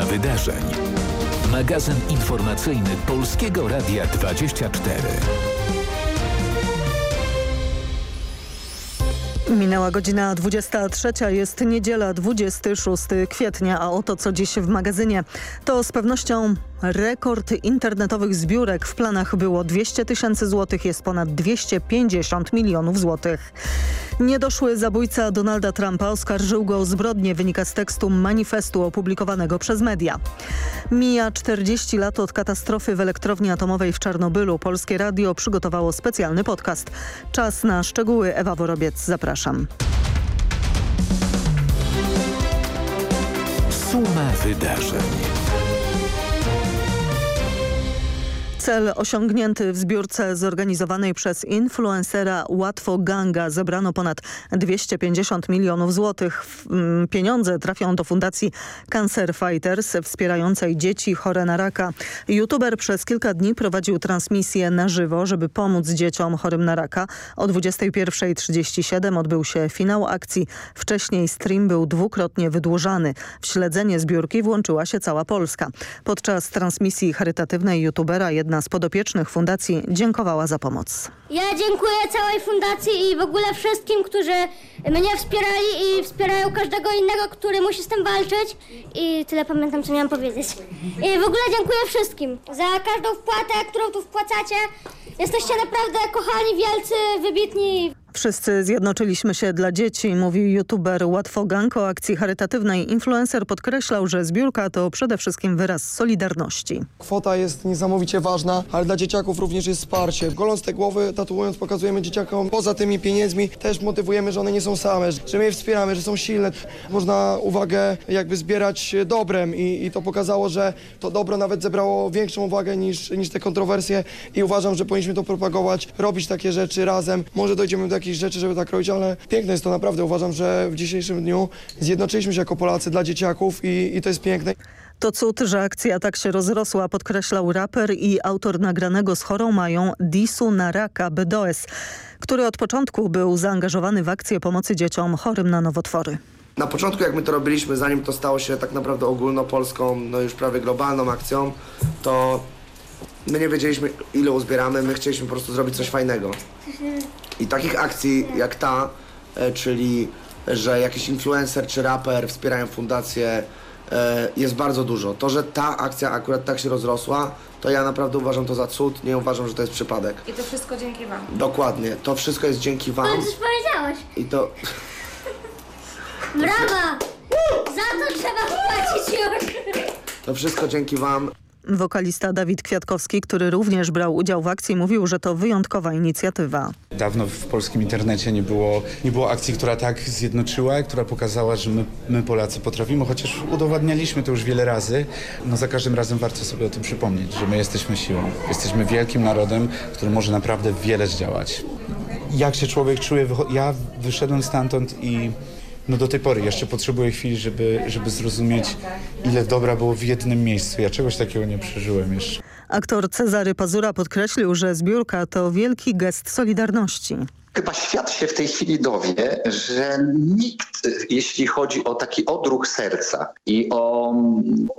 Suma wydarzeń. Magazyn informacyjny Polskiego Radia 24. Minęła godzina 23, jest niedziela 26 kwietnia, a oto co dziś w magazynie. To z pewnością rekord internetowych zbiórek. W planach było 200 tysięcy złotych, jest ponad 250 milionów złotych. Niedoszły zabójca Donalda Trumpa oskarżył go o zbrodnię, wynika z tekstu manifestu opublikowanego przez media. Mija 40 lat od katastrofy w elektrowni atomowej w Czarnobylu. Polskie Radio przygotowało specjalny podcast. Czas na szczegóły. Ewa Worobiec, zapraszam. Suma wydarzeń. Cel osiągnięty w zbiórce zorganizowanej przez influencera Łatwo Ganga zebrano ponad 250 milionów złotych. Mm, pieniądze trafią do fundacji Cancer Fighters wspierającej dzieci chore na raka. YouTuber przez kilka dni prowadził transmisję na żywo, żeby pomóc dzieciom chorym na raka. O 21.37 odbył się finał akcji. Wcześniej stream był dwukrotnie wydłużany. W śledzenie zbiórki włączyła się cała Polska. Podczas transmisji charytatywnej YouTubera jedna z podopiecznych fundacji dziękowała za pomoc. Ja dziękuję całej fundacji i w ogóle wszystkim, którzy mnie wspierali i wspierają każdego innego, który musi z tym walczyć. I tyle pamiętam, co miałam powiedzieć. I w ogóle dziękuję wszystkim za każdą wpłatę, którą tu wpłacacie. Jesteście naprawdę kochani, wielcy, wybitni. Wszyscy zjednoczyliśmy się dla dzieci, mówił youtuber Łatwogang o akcji charytatywnej. Influencer podkreślał, że zbiórka to przede wszystkim wyraz solidarności. Kwota jest niesamowicie ważna, ale dla dzieciaków również jest wsparcie. Goląc te głowy, tatuując, pokazujemy dzieciakom poza tymi pieniędzmi, też motywujemy, że one nie są same, że my je wspieramy, że są silne. Można uwagę jakby zbierać dobrem i, i to pokazało, że to dobro nawet zebrało większą uwagę niż, niż te kontrowersje i uważam, że powinniśmy to propagować, robić takie rzeczy razem. Może dojdziemy do jakichś rzeczy, żeby tak robić, ale piękne jest to naprawdę. Uważam, że w dzisiejszym dniu zjednoczyliśmy się jako Polacy dla dzieciaków i, i to jest piękne. To cud, że akcja tak się rozrosła, podkreślał raper i autor nagranego z chorą mają Disu na raka BDOS, który od początku był zaangażowany w akcję pomocy dzieciom chorym na nowotwory. Na początku jak my to robiliśmy, zanim to stało się tak naprawdę ogólnopolską, no już prawie globalną akcją, to my nie wiedzieliśmy ile uzbieramy, my chcieliśmy po prostu zrobić coś fajnego. I takich akcji jak ta, e, czyli że jakiś influencer czy raper wspierają fundację, e, jest bardzo dużo. To, że ta akcja akurat tak się rozrosła, to ja naprawdę uważam to za cud, nie uważam, że to jest przypadek. I to wszystko dzięki Wam. Dokładnie, to wszystko jest dzięki wam Ale coś powiedziałeś. i to... Brawa! Za to trzeba wpłacić już. To wszystko dzięki wam. Wokalista Dawid Kwiatkowski, który również brał udział w akcji, mówił, że to wyjątkowa inicjatywa. Dawno w polskim internecie nie było, nie było akcji, która tak zjednoczyła, która pokazała, że my, my Polacy potrafimy, chociaż udowadnialiśmy to już wiele razy. No za każdym razem warto sobie o tym przypomnieć, że my jesteśmy siłą. Jesteśmy wielkim narodem, który może naprawdę wiele zdziałać. Jak się człowiek czuje? Ja wyszedłem stamtąd i no do tej pory jeszcze potrzebuję chwili, żeby, żeby zrozumieć, ile dobra było w jednym miejscu. Ja czegoś takiego nie przeżyłem jeszcze. Aktor Cezary Pazura podkreślił, że zbiórka to wielki gest solidarności. Chyba świat się w tej chwili dowie, że nikt, jeśli chodzi o taki odruch serca i o,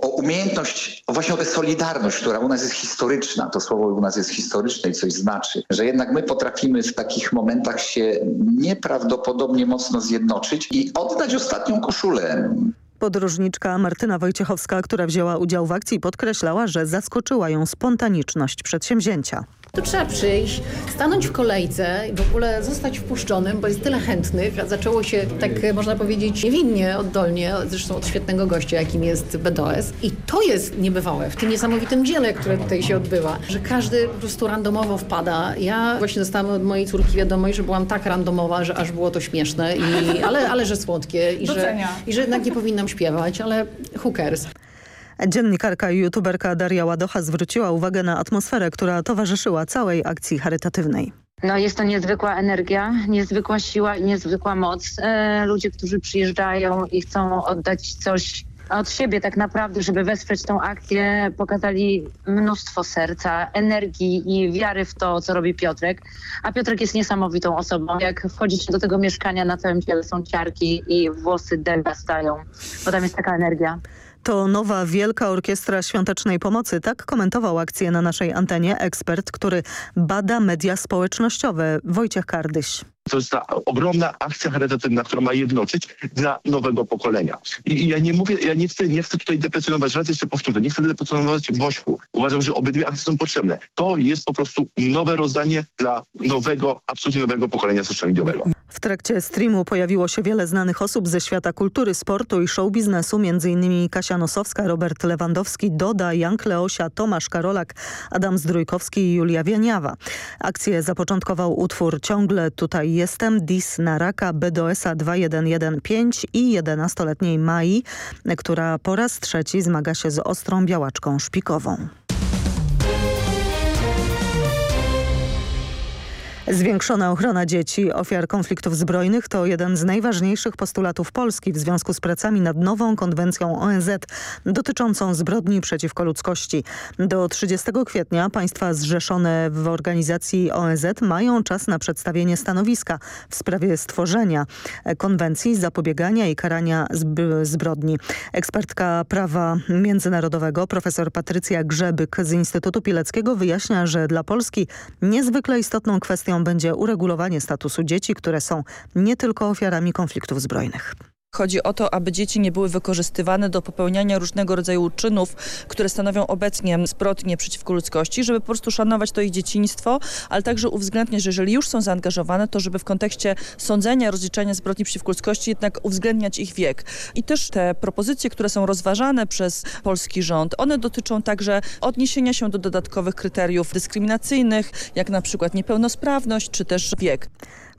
o umiejętność, o właśnie o tę solidarność, która u nas jest historyczna, to słowo u nas jest historyczne i coś znaczy, że jednak my potrafimy w takich momentach się nieprawdopodobnie mocno zjednoczyć i oddać ostatnią koszulę. Podróżniczka Martyna Wojciechowska, która wzięła udział w akcji, podkreślała, że zaskoczyła ją spontaniczność przedsięwzięcia. Tu trzeba przyjść, stanąć w kolejce i w ogóle zostać wpuszczonym, bo jest tyle chętnych. A Zaczęło się tak, można powiedzieć, niewinnie, oddolnie, zresztą od świetnego gościa, jakim jest BDOS. I to jest niebywałe w tym niesamowitym dziele, które tutaj się odbywa, że każdy po prostu randomowo wpada. Ja właśnie dostałam od mojej córki wiadomość, że byłam tak randomowa, że aż było to śmieszne, i, ale, ale że słodkie i że, i że jednak nie powinnam śpiewać, ale cares. Dziennikarka i youtuberka Daria Ładocha zwróciła uwagę na atmosferę, która towarzyszyła całej akcji charytatywnej. No jest to niezwykła energia, niezwykła siła i niezwykła moc. E, ludzie, którzy przyjeżdżają i chcą oddać coś od siebie tak naprawdę, żeby wesprzeć tą akcję, pokazali mnóstwo serca, energii i wiary w to, co robi Piotrek. A Piotrek jest niesamowitą osobą. Jak wchodzicie do tego mieszkania, na całym ciele są ciarki i włosy dęba stają, bo tam jest taka energia. To nowa Wielka Orkiestra Świątecznej Pomocy. Tak komentował akcję na naszej antenie ekspert, który bada media społecznościowe. Wojciech Kardyś. To jest ta ogromna akcja charytatywna, która ma jednoczyć dla nowego pokolenia. I, ja nie mówię, ja nie chcę, nie chcę tutaj deprecjonować, raz jeszcze powtórzę, nie chcę deprecjonować Wośku. Uważam, że obydwie akcje są potrzebne. To jest po prostu nowe rozdanie dla nowego, absolutnie nowego pokolenia social mediowego. W trakcie streamu pojawiło się wiele znanych osób ze świata kultury, sportu i show biznesu, m.in. Kasia Nosowska, Robert Lewandowski, Doda, Jan Kleosia, Tomasz Karolak, Adam Zdrójkowski i Julia Wieniawa. Akcję zapoczątkował utwór Ciągle tutaj jestem, Dis na raka, BDS-a 2115 i 11-letniej Mai, która po raz trzeci zmaga się z ostrą białaczką szpikową. Zwiększona ochrona dzieci ofiar konfliktów zbrojnych to jeden z najważniejszych postulatów Polski w związku z pracami nad nową konwencją ONZ dotyczącą zbrodni przeciwko ludzkości. Do 30 kwietnia państwa zrzeszone w organizacji ONZ mają czas na przedstawienie stanowiska w sprawie stworzenia konwencji zapobiegania i karania zbrodni. Ekspertka prawa międzynarodowego profesor Patrycja Grzebyk z Instytutu Pileckiego wyjaśnia, że dla Polski niezwykle istotną kwestią będzie uregulowanie statusu dzieci, które są nie tylko ofiarami konfliktów zbrojnych. Chodzi o to, aby dzieci nie były wykorzystywane do popełniania różnego rodzaju czynów, które stanowią obecnie zbrodnie przeciwko ludzkości, żeby po prostu szanować to ich dzieciństwo, ale także uwzględniać, że jeżeli już są zaangażowane, to żeby w kontekście sądzenia, rozliczania zbrodni przeciwko ludzkości jednak uwzględniać ich wiek. I też te propozycje, które są rozważane przez polski rząd, one dotyczą także odniesienia się do dodatkowych kryteriów dyskryminacyjnych, jak na przykład niepełnosprawność czy też wiek.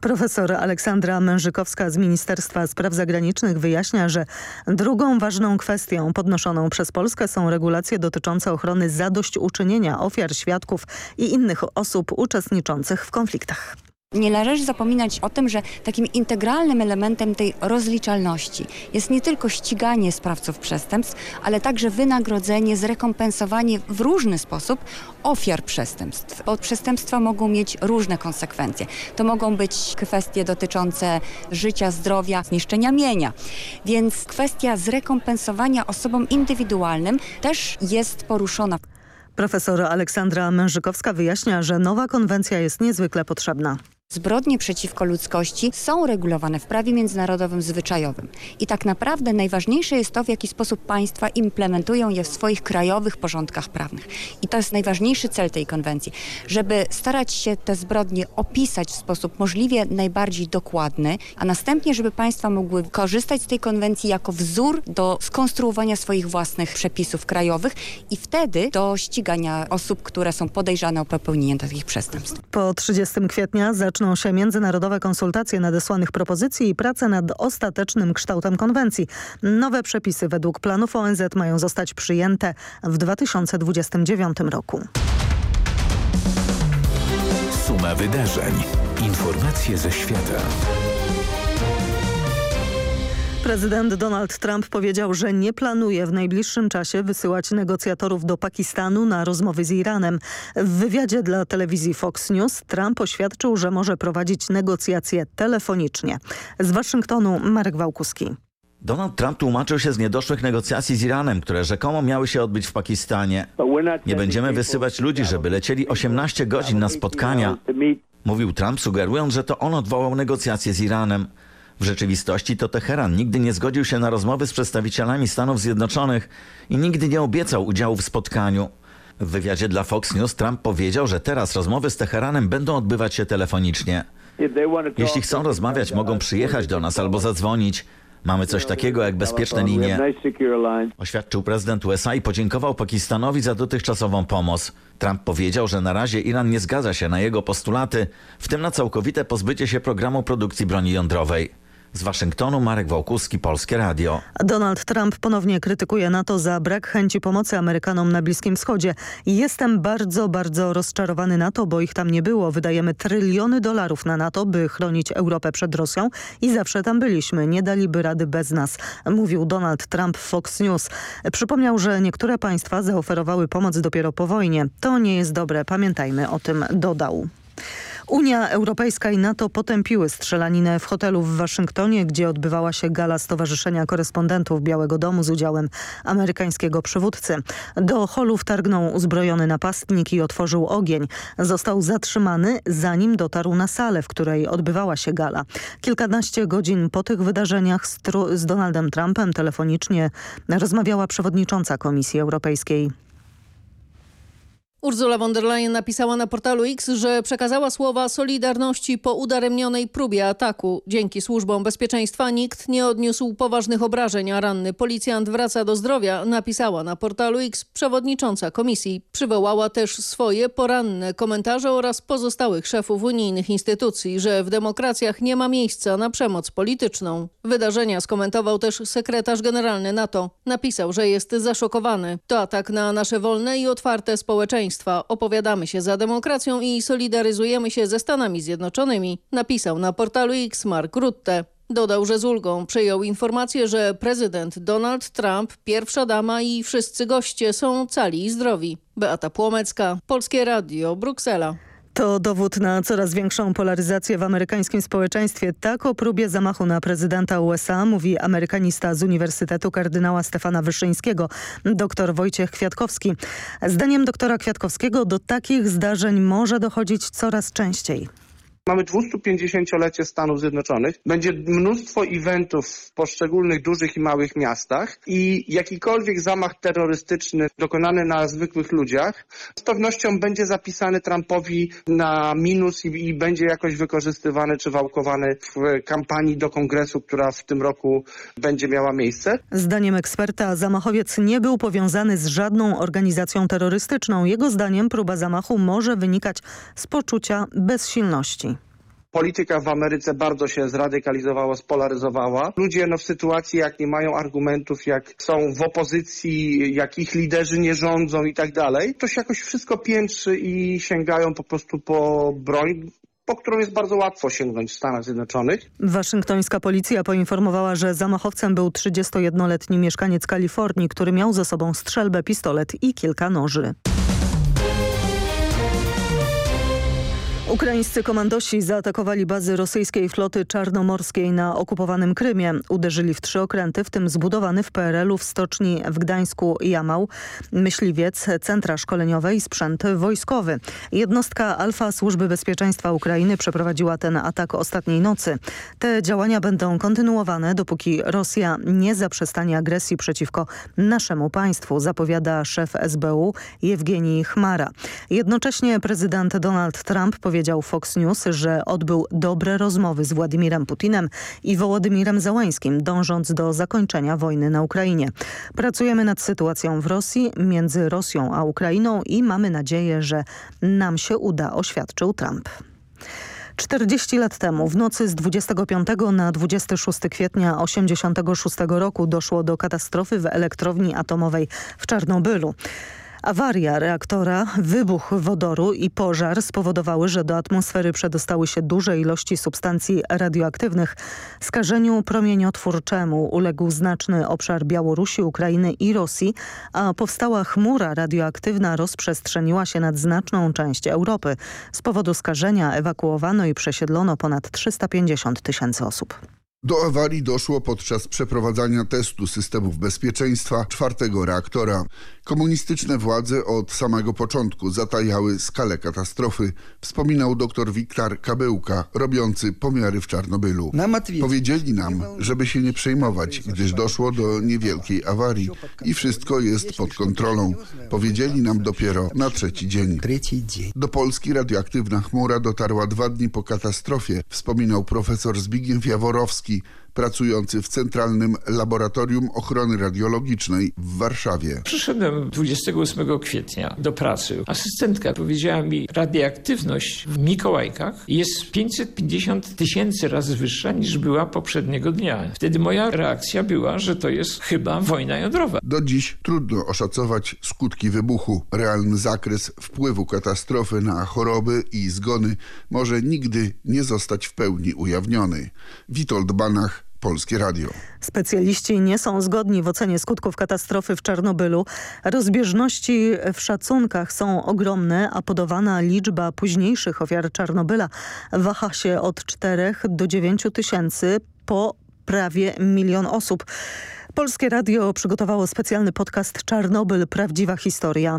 Profesor Aleksandra Mężykowska z Ministerstwa Spraw Zagranicznych wyjaśnia, że drugą ważną kwestią podnoszoną przez Polskę są regulacje dotyczące ochrony zadośćuczynienia ofiar, świadków i innych osób uczestniczących w konfliktach. Nie należy zapominać o tym, że takim integralnym elementem tej rozliczalności jest nie tylko ściganie sprawców przestępstw, ale także wynagrodzenie, zrekompensowanie w różny sposób ofiar przestępstw. Bo przestępstwa mogą mieć różne konsekwencje. To mogą być kwestie dotyczące życia, zdrowia, zniszczenia mienia. Więc kwestia zrekompensowania osobom indywidualnym też jest poruszona. Profesor Aleksandra Mężykowska wyjaśnia, że nowa konwencja jest niezwykle potrzebna. Zbrodnie przeciwko ludzkości są regulowane w prawie międzynarodowym zwyczajowym. I tak naprawdę najważniejsze jest to, w jaki sposób państwa implementują je w swoich krajowych porządkach prawnych. I to jest najważniejszy cel tej konwencji, żeby starać się te zbrodnie opisać w sposób możliwie najbardziej dokładny, a następnie, żeby państwa mogły korzystać z tej konwencji jako wzór do skonstruowania swoich własnych przepisów krajowych i wtedy do ścigania osób, które są podejrzane o popełnienie takich przestępstw. Po 30 kwietnia zacznie rozpoczną się międzynarodowe konsultacje nadesłanych propozycji i prace nad ostatecznym kształtem konwencji. Nowe przepisy według planów ONZ mają zostać przyjęte w 2029 roku. Suma wydarzeń. Informacje ze świata. Prezydent Donald Trump powiedział, że nie planuje w najbliższym czasie wysyłać negocjatorów do Pakistanu na rozmowy z Iranem. W wywiadzie dla telewizji Fox News Trump oświadczył, że może prowadzić negocjacje telefonicznie. Z Waszyngtonu Marek Wałkuski. Donald Trump tłumaczył się z niedoszłych negocjacji z Iranem, które rzekomo miały się odbyć w Pakistanie. Nie będziemy wysyłać ludzi, żeby lecieli 18 godzin na spotkania. Mówił Trump, sugerując, że to on odwołał negocjacje z Iranem. W rzeczywistości to Teheran nigdy nie zgodził się na rozmowy z przedstawicielami Stanów Zjednoczonych i nigdy nie obiecał udziału w spotkaniu. W wywiadzie dla Fox News Trump powiedział, że teraz rozmowy z Teheranem będą odbywać się telefonicznie. Jeśli chcą rozmawiać, mogą przyjechać do nas albo zadzwonić. Mamy coś takiego jak bezpieczne linie. Oświadczył prezydent USA i podziękował Pakistanowi za dotychczasową pomoc. Trump powiedział, że na razie Iran nie zgadza się na jego postulaty, w tym na całkowite pozbycie się programu produkcji broni jądrowej. Z Waszyngtonu Marek Wałkuski, Polskie Radio. Donald Trump ponownie krytykuje NATO za brak chęci pomocy Amerykanom na Bliskim Wschodzie. Jestem bardzo, bardzo rozczarowany NATO, bo ich tam nie było. Wydajemy tryliony dolarów na NATO, by chronić Europę przed Rosją i zawsze tam byliśmy. Nie daliby rady bez nas, mówił Donald Trump w Fox News. Przypomniał, że niektóre państwa zaoferowały pomoc dopiero po wojnie. To nie jest dobre, pamiętajmy o tym, dodał. Unia Europejska i NATO potępiły strzelaninę w hotelu w Waszyngtonie, gdzie odbywała się gala Stowarzyszenia Korespondentów Białego Domu z udziałem amerykańskiego przywódcy. Do holu wtargnął uzbrojony napastnik i otworzył ogień. Został zatrzymany zanim dotarł na salę, w której odbywała się gala. Kilkanaście godzin po tych wydarzeniach z, z Donaldem Trumpem telefonicznie rozmawiała przewodnicząca Komisji Europejskiej. Ursula von der Leyen napisała na portalu X, że przekazała słowa solidarności po udaremnionej próbie ataku. Dzięki służbom bezpieczeństwa nikt nie odniósł poważnych obrażeń, a ranny policjant wraca do zdrowia, napisała na portalu X przewodnicząca komisji. Przywołała też swoje poranne komentarze oraz pozostałych szefów unijnych instytucji, że w demokracjach nie ma miejsca na przemoc polityczną. Wydarzenia skomentował też sekretarz generalny NATO. Napisał, że jest zaszokowany. To atak na nasze wolne i otwarte społeczeństwo Opowiadamy się za demokracją i solidaryzujemy się ze Stanami Zjednoczonymi, napisał na portalu X Mark Rutte. Dodał, że z ulgą przyjął informację, że prezydent Donald Trump, pierwsza dama i wszyscy goście są cali i zdrowi. Beata Płomecka, Polskie Radio, Bruksela. To dowód na coraz większą polaryzację w amerykańskim społeczeństwie. Tak o próbie zamachu na prezydenta USA mówi amerykanista z Uniwersytetu kardynała Stefana Wyszyńskiego, dr Wojciech Kwiatkowski. Zdaniem doktora Kwiatkowskiego do takich zdarzeń może dochodzić coraz częściej. Mamy 250-lecie Stanów Zjednoczonych. Będzie mnóstwo eventów w poszczególnych dużych i małych miastach i jakikolwiek zamach terrorystyczny dokonany na zwykłych ludziach z pewnością będzie zapisany Trumpowi na minus i, i będzie jakoś wykorzystywany czy wałkowany w kampanii do kongresu, która w tym roku będzie miała miejsce. Zdaniem eksperta zamachowiec nie był powiązany z żadną organizacją terrorystyczną. Jego zdaniem próba zamachu może wynikać z poczucia bezsilności polityka w Ameryce bardzo się zradykalizowała, spolaryzowała. Ludzie no, w sytuacji, jak nie mają argumentów, jak są w opozycji, jak ich liderzy nie rządzą i tak dalej, to się jakoś wszystko piętrzy i sięgają po prostu po broń, po którą jest bardzo łatwo sięgnąć w Stanach Zjednoczonych. Waszyngtońska policja poinformowała, że zamachowcem był 31-letni mieszkaniec Kalifornii, który miał ze sobą strzelbę, pistolet i kilka noży. Ukraińscy komandosi zaatakowali bazy rosyjskiej floty czarnomorskiej na okupowanym Krymie. Uderzyli w trzy okręty, w tym zbudowany w PRL-u w stoczni w Gdańsku Jamał, myśliwiec, centra szkoleniowe i sprzęt wojskowy. Jednostka Alfa Służby Bezpieczeństwa Ukrainy przeprowadziła ten atak ostatniej nocy. Te działania będą kontynuowane, dopóki Rosja nie zaprzestanie agresji przeciwko naszemu państwu, zapowiada szef SBU Jewgenij Chmara. Jednocześnie prezydent Donald Trump powiedział, powiedział Fox News, że odbył dobre rozmowy z Władimirem Putinem i Wołodymirem Załańskim, dążąc do zakończenia wojny na Ukrainie. Pracujemy nad sytuacją w Rosji, między Rosją a Ukrainą i mamy nadzieję, że nam się uda, oświadczył Trump. 40 lat temu, w nocy z 25 na 26 kwietnia 1986 roku doszło do katastrofy w elektrowni atomowej w Czarnobylu. Awaria reaktora, wybuch wodoru i pożar spowodowały, że do atmosfery przedostały się duże ilości substancji radioaktywnych. Skażeniu promieniotwórczemu uległ znaczny obszar Białorusi, Ukrainy i Rosji, a powstała chmura radioaktywna rozprzestrzeniła się nad znaczną część Europy. Z powodu skażenia ewakuowano i przesiedlono ponad 350 tysięcy osób. Do awarii doszło podczas przeprowadzania testu systemów bezpieczeństwa czwartego reaktora. Komunistyczne władze od samego początku zatajały skalę katastrofy, wspominał dr Wiktor Kabełka, robiący pomiary w Czarnobylu. Powiedzieli nam, żeby się nie przejmować, gdyż doszło do niewielkiej awarii i wszystko jest pod kontrolą. Powiedzieli nam dopiero na trzeci dzień. Do Polski radioaktywna chmura dotarła dwa dni po katastrofie, wspominał profesor Zbigniew Jaworowski, Trubisky pracujący w Centralnym Laboratorium Ochrony Radiologicznej w Warszawie. Przyszedłem 28 kwietnia do pracy. Asystentka powiedziała mi, radioaktywność w Mikołajkach jest 550 tysięcy razy wyższa niż była poprzedniego dnia. Wtedy moja reakcja była, że to jest chyba wojna jądrowa. Do dziś trudno oszacować skutki wybuchu. Realny zakres wpływu katastrofy na choroby i zgony może nigdy nie zostać w pełni ujawniony. Witold Banach Polskie Radio. Specjaliści nie są zgodni w ocenie skutków katastrofy w Czarnobylu. Rozbieżności w szacunkach są ogromne, a podawana liczba późniejszych ofiar Czarnobyla waha się od 4 do 9 tysięcy po prawie milion osób. Polskie Radio przygotowało specjalny podcast Czarnobyl – Prawdziwa historia.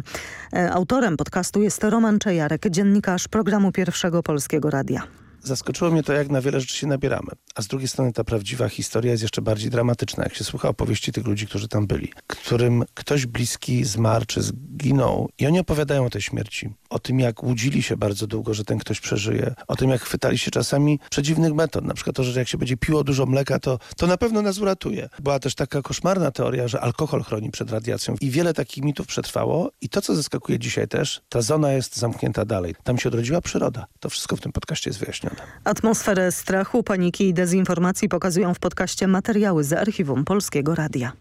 E, autorem podcastu jest Roman Czejarek, dziennikarz programu Pierwszego Polskiego Radia. Zaskoczyło mnie to, jak na wiele rzeczy się nabieramy. A z drugiej strony ta prawdziwa historia jest jeszcze bardziej dramatyczna, jak się słucha opowieści tych ludzi, którzy tam byli, którym ktoś bliski zmarł czy zginął i oni opowiadają o tej śmierci. O tym, jak łudzili się bardzo długo, że ten ktoś przeżyje. O tym, jak chwytali się czasami przedziwnych metod. Na przykład to, że jak się będzie piło dużo mleka, to, to na pewno nas uratuje. Była też taka koszmarna teoria, że alkohol chroni przed radiacją. I wiele takich mitów przetrwało. I to, co zaskakuje dzisiaj też, ta zona jest zamknięta dalej. Tam się odrodziła przyroda. To wszystko w tym podcaście jest wyjaśnione. Atmosferę strachu, paniki i dezinformacji pokazują w podcaście materiały z archiwum Polskiego Radia.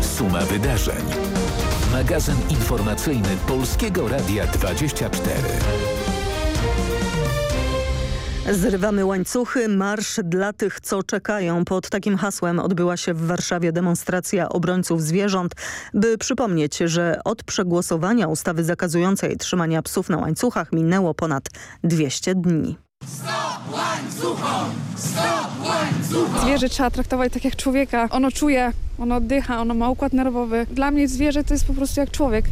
Suma wydarzeń. Magazyn informacyjny Polskiego Radia 24. Zrywamy łańcuchy, marsz dla tych, co czekają. Pod takim hasłem odbyła się w Warszawie demonstracja obrońców zwierząt, by przypomnieć, że od przegłosowania ustawy zakazującej trzymania psów na łańcuchach minęło ponad 200 dni. Stop łańcuchom! Stop łańcuchom! Zwierzę trzeba traktować tak jak człowieka. Ono czuje, ono oddycha, ono ma układ nerwowy. Dla mnie zwierzę to jest po prostu jak człowiek.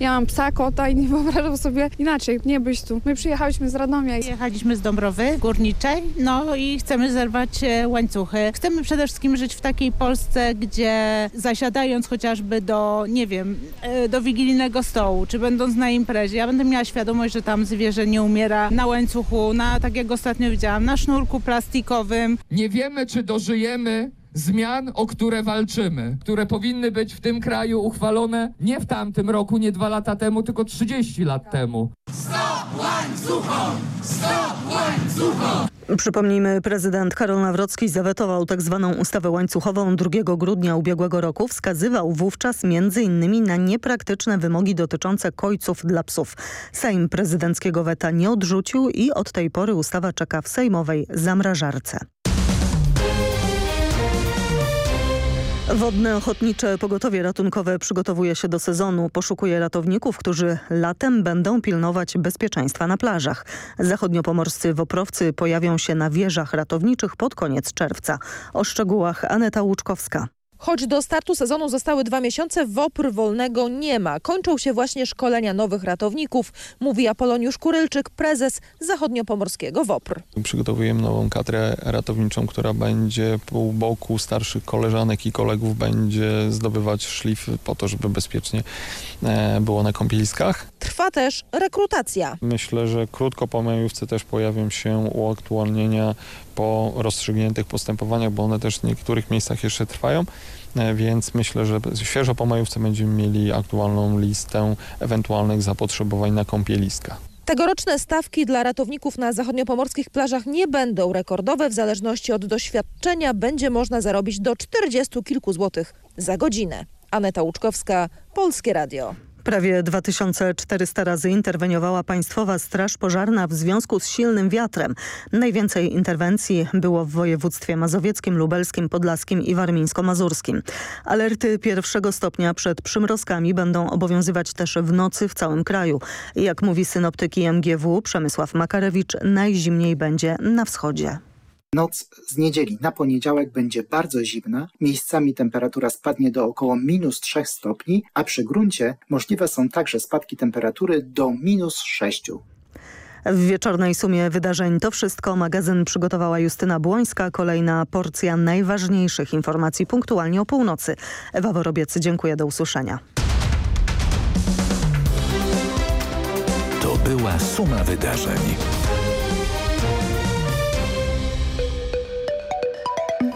Ja mam psa, kota i nie wyobrażam sobie inaczej, nie być tu. My przyjechaliśmy z Radomia. Jechaliśmy z Dąbrowy Górniczej, no i chcemy zerwać e, łańcuchy. Chcemy przede wszystkim żyć w takiej Polsce, gdzie zasiadając chociażby do, nie wiem, e, do wigilijnego stołu, czy będąc na imprezie, ja będę miała świadomość, że tam zwierzę nie umiera na łańcuchu, na, tak jak ostatnio widziałam, na sznurku plastikowym. Nie wiemy, czy dożyjemy zmian, o które walczymy, które powinny być w tym kraju uchwalone nie w tamtym roku, nie dwa lata temu, tylko 30 lat temu. Stop łańcuchom! Stop łańcuchom! Przypomnijmy, prezydent Karol Nawrocki zawetował tzw. Tak ustawę łańcuchową 2 grudnia ubiegłego roku. Wskazywał wówczas m.in. na niepraktyczne wymogi dotyczące kojców dla psów. Sejm prezydenckiego weta nie odrzucił i od tej pory ustawa czeka w sejmowej zamrażarce. Wodne Ochotnicze Pogotowie Ratunkowe przygotowuje się do sezonu. Poszukuje ratowników, którzy latem będą pilnować bezpieczeństwa na plażach. Zachodniopomorscy woprowcy pojawią się na wieżach ratowniczych pod koniec czerwca. O szczegółach Aneta Łuczkowska. Choć do startu sezonu zostały dwa miesiące, WOPR wolnego nie ma. Kończą się właśnie szkolenia nowych ratowników, mówi Apoloniusz Kurylczyk, prezes zachodniopomorskiego WOPR. Przygotowujemy nową kadrę ratowniczą, która będzie pół boku starszych koleżanek i kolegów będzie zdobywać szlif po to, żeby bezpiecznie e, było na kąpieliskach. Trwa też rekrutacja. Myślę, że krótko po majówce też pojawią się uaktualnienia po rozstrzygniętych postępowaniach, bo one też w niektórych miejscach jeszcze trwają, e, więc myślę, że świeżo po majówce będziemy mieli aktualną listę ewentualnych zapotrzebowań na kąpieliska. Tegoroczne stawki dla ratowników na zachodniopomorskich plażach nie będą rekordowe. W zależności od doświadczenia będzie można zarobić do 40 kilku złotych za godzinę. Aneta Łuczkowska, Polskie Radio. Prawie 2400 razy interweniowała Państwowa Straż Pożarna w związku z silnym wiatrem. Najwięcej interwencji było w województwie mazowieckim, lubelskim, podlaskim i warmińsko-mazurskim. Alerty pierwszego stopnia przed przymrozkami będą obowiązywać też w nocy w całym kraju. Jak mówi synoptyki MGW Przemysław Makarewicz, najzimniej będzie na wschodzie. Noc z niedzieli na poniedziałek będzie bardzo zimna, miejscami temperatura spadnie do około minus 3 stopni, a przy gruncie możliwe są także spadki temperatury do minus 6. W wieczornej sumie wydarzeń to wszystko. Magazyn przygotowała Justyna Błońska. Kolejna porcja najważniejszych informacji punktualnie o północy. Ewa Worobiec, dziękuję. Do usłyszenia. To była suma wydarzeń.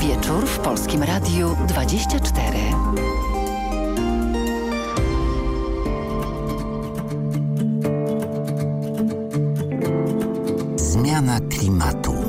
Wieczór w Polskim Radiu 24. Zmiana klimatu.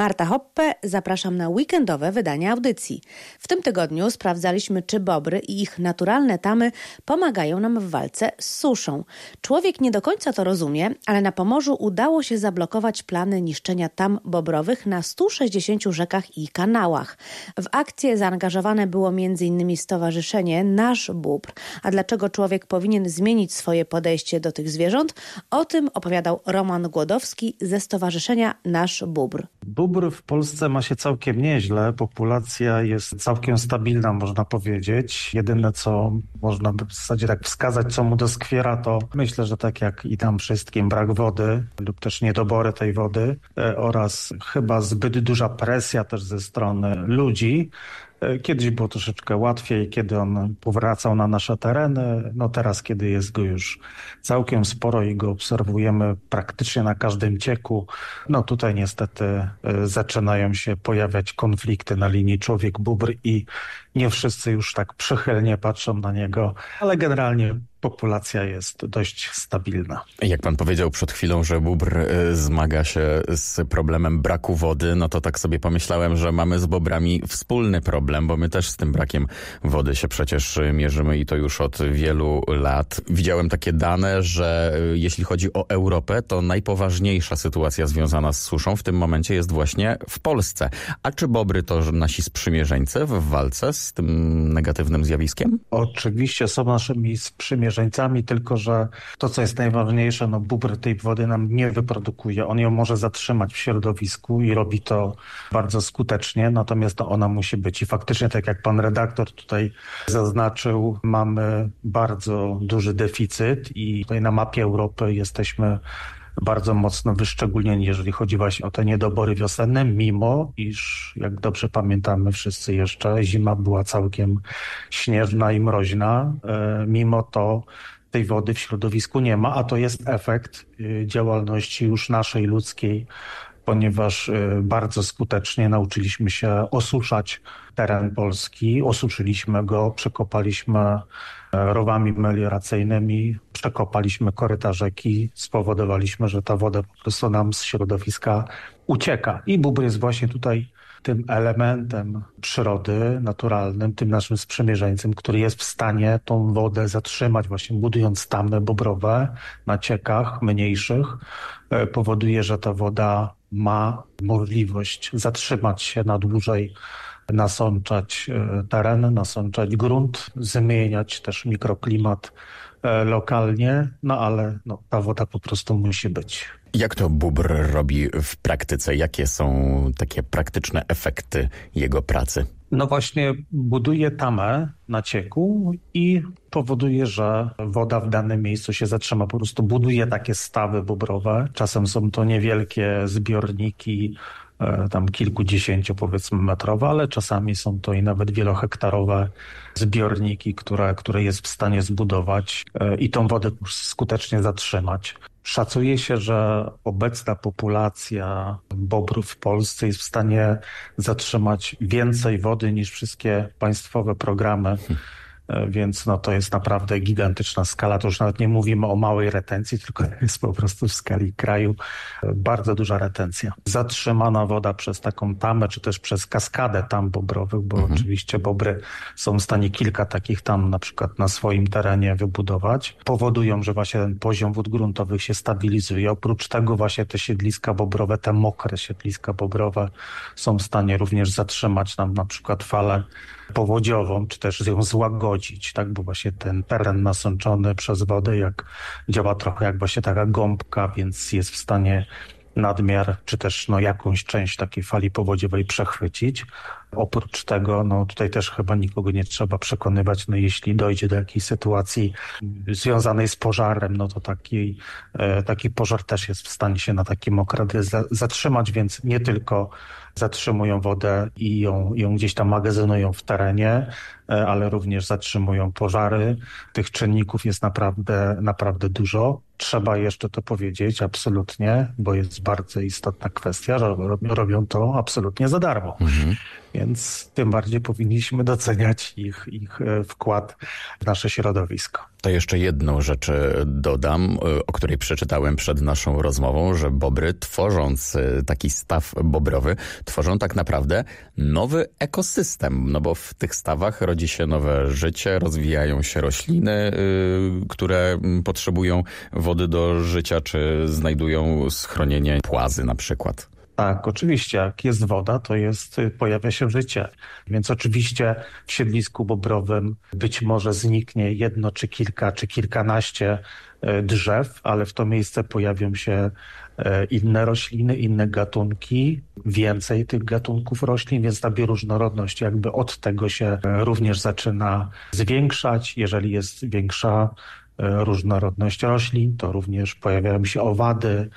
Marta Hoppe, zapraszam na weekendowe wydanie audycji. W tym tygodniu sprawdzaliśmy, czy bobry i ich naturalne tamy pomagają nam w walce z suszą. Człowiek nie do końca to rozumie, ale na Pomorzu udało się zablokować plany niszczenia tam bobrowych na 160 rzekach i kanałach. W akcję zaangażowane było m.in. Stowarzyszenie Nasz Bóbr. A dlaczego człowiek powinien zmienić swoje podejście do tych zwierząt? O tym opowiadał Roman Głodowski ze Stowarzyszenia Nasz Bóbr. Bóbr w Polsce ma się całkiem nieźle. Populacja jest całkiem stabilna, można powiedzieć. Jedyne, co można by w zasadzie tak wskazać, co mu doskwiera, to myślę, że tak jak i tam wszystkim, brak wody lub też niedobory tej wody e, oraz chyba zbyt duża presja też ze strony ludzi, kiedyś było troszeczkę łatwiej, kiedy on powracał na nasze tereny. No teraz, kiedy jest go już całkiem sporo i go obserwujemy praktycznie na każdym cieku, no tutaj niestety e, zaczynają się pojawiać konflikty na linii człowiek-bóbr i nie wszyscy już tak przychylnie patrzą na niego, ale generalnie populacja jest dość stabilna. Jak pan powiedział przed chwilą, że bóbr y, zmaga się z problemem braku wody, no to tak sobie pomyślałem, że mamy z bobrami wspólny problem, bo my też z tym brakiem wody się przecież mierzymy i to już od wielu lat. Widziałem takie dane, że y, jeśli chodzi o Europę, to najpoważniejsza sytuacja związana z suszą w tym momencie jest właśnie w Polsce. A czy bobry to nasi sprzymierzeńcy w walce z tym negatywnym zjawiskiem? Oczywiście są naszymi sprzymierzeńcami, tylko że to, co jest najważniejsze, no bóbr tej wody nam nie wyprodukuje. On ją może zatrzymać w środowisku i robi to bardzo skutecznie, natomiast ona musi być. I faktycznie, tak jak pan redaktor tutaj zaznaczył, mamy bardzo duży deficyt i tutaj na mapie Europy jesteśmy bardzo mocno wyszczególnieni, jeżeli chodzi właśnie o te niedobory wiosenne, mimo iż, jak dobrze pamiętamy wszyscy jeszcze, zima była całkiem śnieżna i mroźna. E, mimo to tej wody w środowisku nie ma, a to jest efekt y, działalności już naszej ludzkiej, ponieważ y, bardzo skutecznie nauczyliśmy się osuszać teren Polski, osuszyliśmy go, przekopaliśmy rowami melioracyjnymi, przekopaliśmy koryta rzeki, spowodowaliśmy, że ta woda po prostu nam z środowiska ucieka. I bóbr jest właśnie tutaj tym elementem przyrody naturalnym, tym naszym sprzymierzeńcem, który jest w stanie tą wodę zatrzymać, właśnie budując tamy bobrowe na ciekach mniejszych, e, powoduje, że ta woda ma możliwość zatrzymać się na dłużej nasączać e, teren, nasączać grunt, zmieniać też mikroklimat lokalnie, no ale no, ta woda po prostu musi być. Jak to bóbr robi w praktyce? Jakie są takie praktyczne efekty jego pracy? No właśnie buduje tamę na cieku i powoduje, że woda w danym miejscu się zatrzyma. Po prostu buduje takie stawy bobrowe. Czasem są to niewielkie zbiorniki E, tam kilkudziesięciu powiedzmy metrowe, ale czasami są to i nawet wielohektarowe zbiorniki, które, które jest w stanie zbudować e, i tą wodę skutecznie zatrzymać. Szacuje się, że obecna populacja bobrów w Polsce jest w stanie zatrzymać więcej wody niż wszystkie państwowe programy E, więc no to jest naprawdę gigantyczna skala. To już nawet nie mówimy o małej retencji, tylko jest po prostu w skali kraju e, bardzo duża retencja. Zatrzymana woda przez taką tamę, czy też przez kaskadę tam bobrowych, bo mhm. oczywiście bobry są w stanie kilka takich tam na przykład na swoim terenie wybudować, powodują, że właśnie ten poziom wód gruntowych się stabilizuje. Oprócz tego właśnie te siedliska bobrowe, te mokre siedliska bobrowe są w stanie również zatrzymać nam na przykład fale powodziową, czy też ją złagodzić, tak? Bo właśnie ten teren nasączony przez wodę jak działa trochę jak właśnie taka gąbka, więc jest w stanie nadmiar, czy też no, jakąś część takiej fali powodziowej przechwycić. Oprócz tego, no tutaj też chyba nikogo nie trzeba przekonywać, no jeśli dojdzie do jakiejś sytuacji związanej z pożarem, no to taki, e, taki pożar też jest w stanie się na takim okradzie zatrzymać, więc nie tylko zatrzymują wodę i ją, ją gdzieś tam magazynują w terenie, e, ale również zatrzymują pożary. Tych czynników jest naprawdę, naprawdę dużo. Trzeba jeszcze to powiedzieć, absolutnie, bo jest bardzo istotna kwestia, że robią to absolutnie za darmo. Mhm. Więc tym bardziej powinniśmy doceniać ich, ich e, wkład w nasze środowisko. To jeszcze jedną rzecz e, dodam, e, o której przeczytałem przed naszą rozmową, że bobry tworząc taki staw bobrowy, tworzą tak naprawdę nowy ekosystem, no bo w tych stawach rodzi się nowe życie, rozwijają się rośliny, które potrzebują wody do życia, czy znajdują schronienie płazy na przykład. Tak, oczywiście. Jak jest woda, to jest, pojawia się życie. Więc oczywiście w siedlisku bobrowym być może zniknie jedno, czy kilka, czy kilkanaście e, drzew, ale w to miejsce pojawią się e, inne rośliny, inne gatunki, więcej tych gatunków roślin, więc ta bioróżnorodność jakby od tego się również zaczyna zwiększać. Jeżeli jest większa różnorodność roślin, to również pojawiają się owady,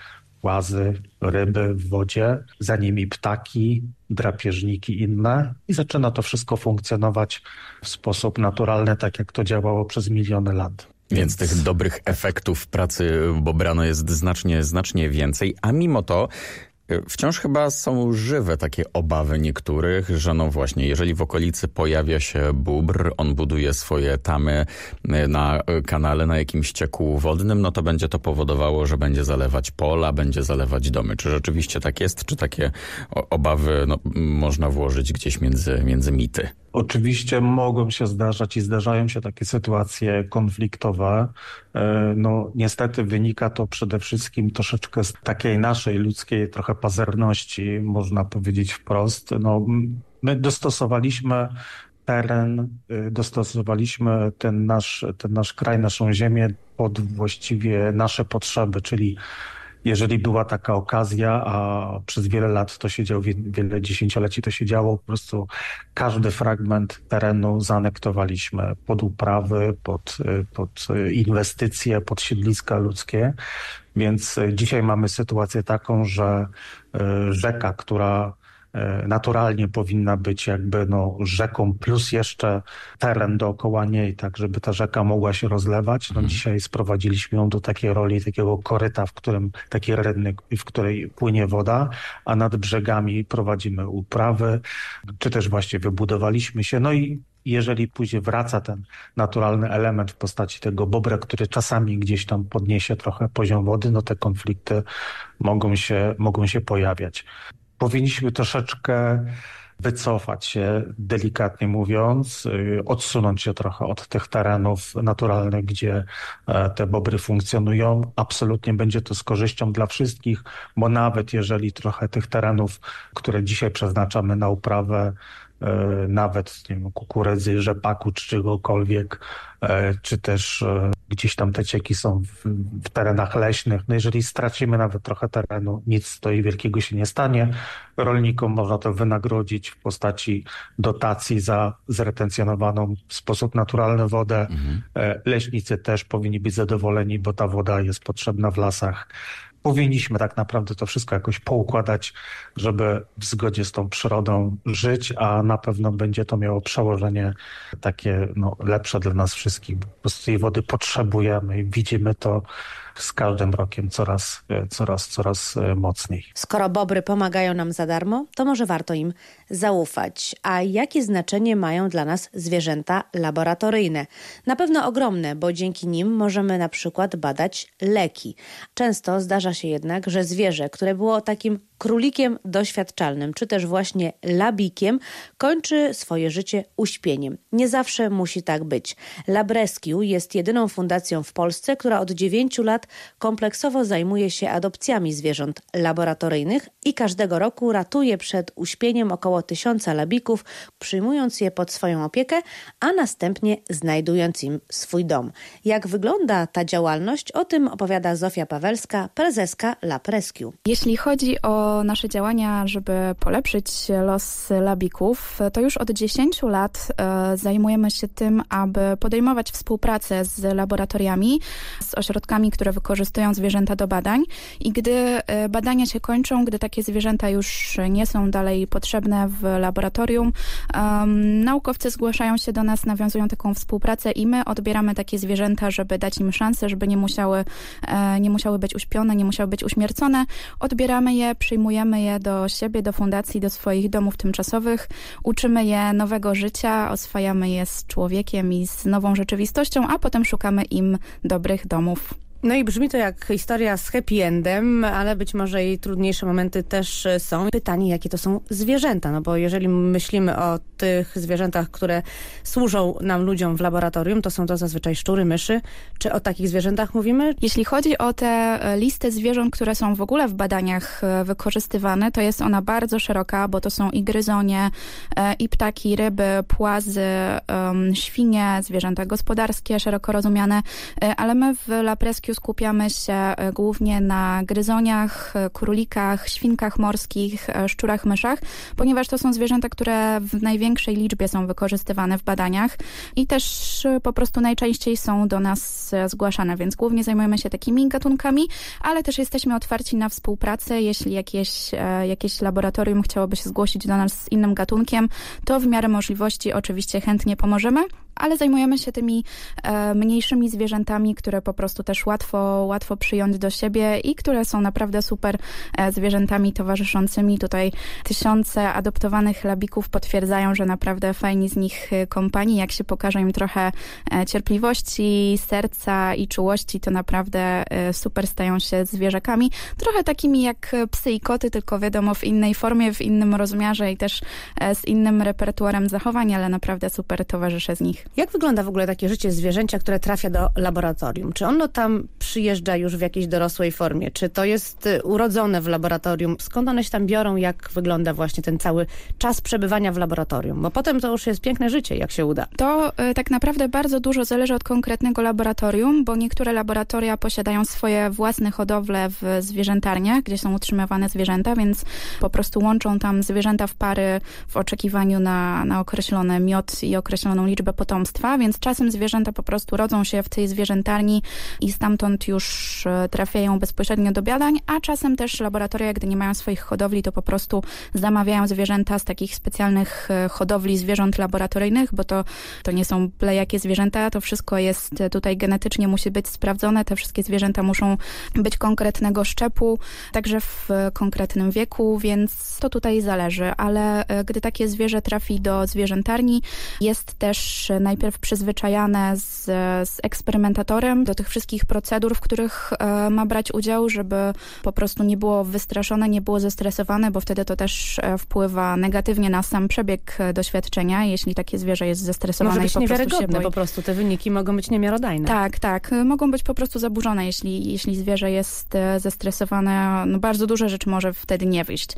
łazy, ryby w wodzie, za nimi ptaki, drapieżniki inne i zaczyna to wszystko funkcjonować w sposób naturalny, tak jak to działało przez miliony lat. Więc tych dobrych efektów pracy Bobrano jest znacznie, znacznie więcej, a mimo to Wciąż chyba są żywe takie obawy niektórych, że no właśnie, jeżeli w okolicy pojawia się bóbr, on buduje swoje tamy e, na kanale, na jakimś cieku wodnym, no to będzie to powodowało, że będzie zalewać pola, będzie zalewać domy. Czy rzeczywiście tak jest? Czy takie obawy no, można włożyć gdzieś między, między mity? Oczywiście mogą się zdarzać i zdarzają się takie sytuacje konfliktowe. E, no niestety wynika to przede wszystkim troszeczkę z takiej naszej ludzkiej trochę pazerności, można powiedzieć wprost. No, my dostosowaliśmy teren, y, dostosowaliśmy ten nasz, ten nasz kraj, naszą ziemię pod właściwie nasze potrzeby, czyli jeżeli była taka okazja, a przez wiele lat to się działo, wiele dziesięcioleci to się działo, po prostu każdy fragment terenu zanektowaliśmy pod uprawy, pod, pod inwestycje, pod siedliska ludzkie. Więc dzisiaj mamy sytuację taką, że rzeka, która naturalnie powinna być jakby no, rzeką plus jeszcze teren dookoła niej, tak żeby ta rzeka mogła się rozlewać. No, mhm. Dzisiaj sprowadziliśmy ją do takiej roli takiego koryta, w którym taki rynek, w której płynie woda, a nad brzegami prowadzimy uprawy, czy też właśnie wybudowaliśmy się. No i jeżeli później wraca ten naturalny element w postaci tego bobra, który czasami gdzieś tam podniesie trochę poziom wody, no te konflikty mogą się, mogą się pojawiać powinniśmy troszeczkę wycofać się, delikatnie mówiąc, y, odsunąć się trochę od tych terenów naturalnych, gdzie e, te bobry funkcjonują. Absolutnie będzie to z korzyścią dla wszystkich, bo nawet jeżeli trochę tych terenów, które dzisiaj przeznaczamy na uprawę, nawet nie wiem, kukurydzy, rzepaku czy czegokolwiek, e, czy też gdzieś tam te cieki są w, w, terenach leśnych. No jeżeli stracimy nawet trochę terenu, nic to i wielkiego się nie stanie. Rolnikom można to wynagrodzić w postaci dotacji za zretencjonowaną w sposób naturalny wodę. Mhm. E, leśnicy też powinni być zadowoleni, bo ta woda jest potrzebna w lasach powinniśmy tak naprawdę to wszystko jakoś poukładać, żeby w zgodzie z tą przyrodą żyć, a na pewno będzie to miało przełożenie takie no, lepsze dla nas wszystkich. Po prostu tej wody potrzebujemy i widzimy to z każdym rokiem coraz, e, coraz, coraz e, mocniej. Skoro bobry pomagają nam za darmo, to może warto im zaufać. A jakie znaczenie mają dla nas zwierzęta laboratoryjne? Na pewno ogromne, bo dzięki nim możemy na przykład badać leki. Często zdarza się jednak, że zwierzę, które było takim królikiem doświadczalnym, czy też właśnie labikiem, kończy swoje życie uśpieniem. Nie zawsze musi tak być. Lab Rescue jest jedyną fundacją w Polsce, która od 9 lat kompleksowo zajmuje się adopcjami zwierząt laboratoryjnych i każdego roku ratuje przed uśpieniem około tysiąca labików, przyjmując je pod swoją opiekę, a następnie znajdując im swój dom. Jak wygląda ta działalność? O tym opowiada Zofia Pawelska, prezeska Lab Rescue. Jeśli chodzi o nasze działania, żeby polepszyć los labików, to już od 10 lat e, zajmujemy się tym, aby podejmować współpracę z laboratoriami, z ośrodkami, które wykorzystują zwierzęta do badań i gdy e, badania się kończą, gdy takie zwierzęta już nie są dalej potrzebne w laboratorium, naukowcy zgłaszają się do nas, nawiązują taką współpracę i my odbieramy takie zwierzęta, żeby dać im szansę, żeby nie musiały, e, nie musiały być uśpione, nie musiały być uśmiercone. Odbieramy je, przyjmujemy je do siebie, do fundacji, do swoich domów tymczasowych, uczymy je nowego życia, oswajamy je z człowiekiem i z nową rzeczywistością, a potem szukamy im dobrych domów. No i brzmi to jak historia z happy endem, ale być może jej trudniejsze momenty też e, są. Pytanie, jakie to są zwierzęta, no bo jeżeli myślimy o tych zwierzętach, które służą nam ludziom w laboratorium, to są to zazwyczaj szczury, myszy. Czy o takich zwierzętach mówimy? Jeśli chodzi o tę e, listę zwierząt, które są w ogóle w badaniach e, wykorzystywane, to jest ona bardzo szeroka, bo to są i gryzonie, i ptaki, ryby, płazy, świnie, zwierzęta gospodarskie, szeroko rozumiane, ale my w La Prescue skupiamy się e, głównie na gryzoniach, e, królikach, świnkach morskich, e, szczurach, myszach, ponieważ to są zwierzęta, które w największej liczbie są wykorzystywane w badaniach i też po prostu najczęściej są do nas zgłaszane, więc głównie zajmujemy się takimi gatunkami, ale też jesteśmy otwarci na współpracę. Jeśli jakieś, jakieś laboratorium chciałoby się zgłosić do nas z innym gatunkiem, to w miarę możliwości oczywiście chętnie pomożemy ale zajmujemy się tymi e, mniejszymi zwierzętami, które po prostu też łatwo, łatwo przyjąć do siebie i które są naprawdę super e, zwierzętami towarzyszącymi. Tutaj tysiące adoptowanych labików potwierdzają, że naprawdę fajni z nich e, kompanii. Jak się pokaże im trochę e, cierpliwości, serca i czułości, to naprawdę e, super stają się zwierzakami. Trochę takimi jak psy i koty, tylko wiadomo w innej formie, w innym rozmiarze i też z innym repertuarem zachowań, ale naprawdę super towarzysze z nich. Jak wygląda w ogóle takie życie zwierzęcia, które trafia do laboratorium? Czy ono tam przyjeżdża już w jakiejś dorosłej formie? Czy to jest y, urodzone w laboratorium? Skąd one się tam biorą? Jak wygląda właśnie ten cały czas przebywania w laboratorium? Bo potem to już jest piękne życie, jak się uda. To y, tak naprawdę bardzo dużo zależy od konkretnego laboratorium, bo niektóre laboratoria posiadają swoje własne hodowle w zwierzętarniach, gdzie są utrzymywane zwierzęta, więc po prostu łączą tam zwierzęta w pary w oczekiwaniu na, na określony miod i określoną liczbę potomstwa potomstwa, więc czasem zwierzęta po prostu rodzą się w tej zwierzętarni i stamtąd już e, trafiają bezpośrednio do badań, a czasem też laboratoria, gdy nie mają swoich hodowli, to po prostu zamawiają zwierzęta z takich specjalnych e, hodowli zwierząt laboratoryjnych, bo to, to nie są byle jakie zwierzęta, to wszystko jest e, tutaj genetycznie musi być sprawdzone, te wszystkie zwierzęta muszą być konkretnego szczepu, także w konkretnym wieku, więc to tutaj zależy, ale gdy takie zwierzę trafi do zwierzętarni, jest też najpierw przyzwyczajane z, z eksperymentatorem do tych wszystkich procedur, w których e, ma brać udział, żeby po prostu nie było wystraszone, nie było zestresowane, bo wtedy to też e, wpływa negatywnie na sam przebieg e, doświadczenia, jeśli takie zwierzę jest zestresowane Może być i po prostu się boi. po prostu te wyniki mogą być niemiarodajne. Tak, tak. Mogą być po prostu zaburzone, jeśli, jeśli zwierzę jest zestresowane. No bardzo dużo rzeczy może wtedy nie wyjść.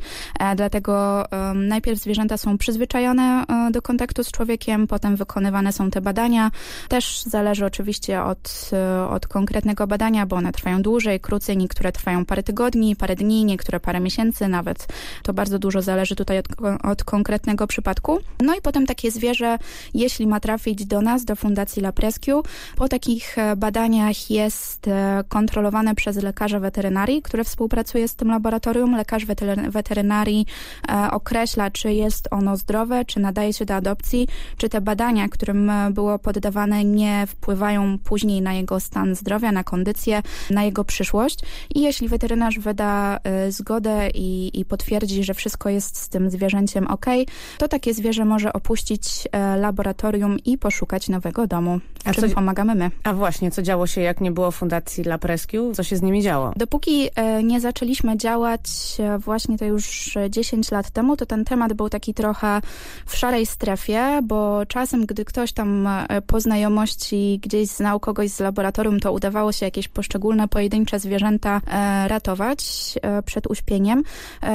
Dlatego najpierw zwierzęta są przyzwyczajone do kontaktu z człowiekiem, potem wykonywane są te badania. Też zależy oczywiście od, e, od konkretnego badania, bo one trwają dłużej, krócej, niektóre trwają parę tygodni, parę dni, niektóre parę miesięcy nawet. To bardzo dużo zależy tutaj od, od konkretnego przypadku. No i potem takie zwierzę, jeśli ma trafić do nas, do Fundacji La Prescue, po takich e, badaniach jest e, kontrolowane przez lekarza weterynarii, który współpracuje z tym laboratorium. Lekarz weterynarii określa, czy jest ono zdrowe, czy nadaje się do adopcji, czy te badania, którym było poddawane, nie wpływają później na jego stan zdrowia, na kondycję, na jego przyszłość. I jeśli weterynarz wyda y, zgodę i, i potwierdzi, że wszystko jest z tym zwierzęciem ok, to takie zwierzę może opuścić e, laboratorium i poszukać nowego domu, w a czym co, pomagamy my. A właśnie, co działo się, jak nie było Fundacji La Rescue? Co się z nimi działo? Dopóki e, nie zaczęliśmy działać e, właśnie to już 10 lat temu, to ten temat był taki trochę w szarej strefie, bo czasem, gdy ktoś tam po znajomości gdzieś znał kogoś z laboratorium, to udawało się jakieś poszczególne pojedyncze zwierzęta ratować przed uśpieniem.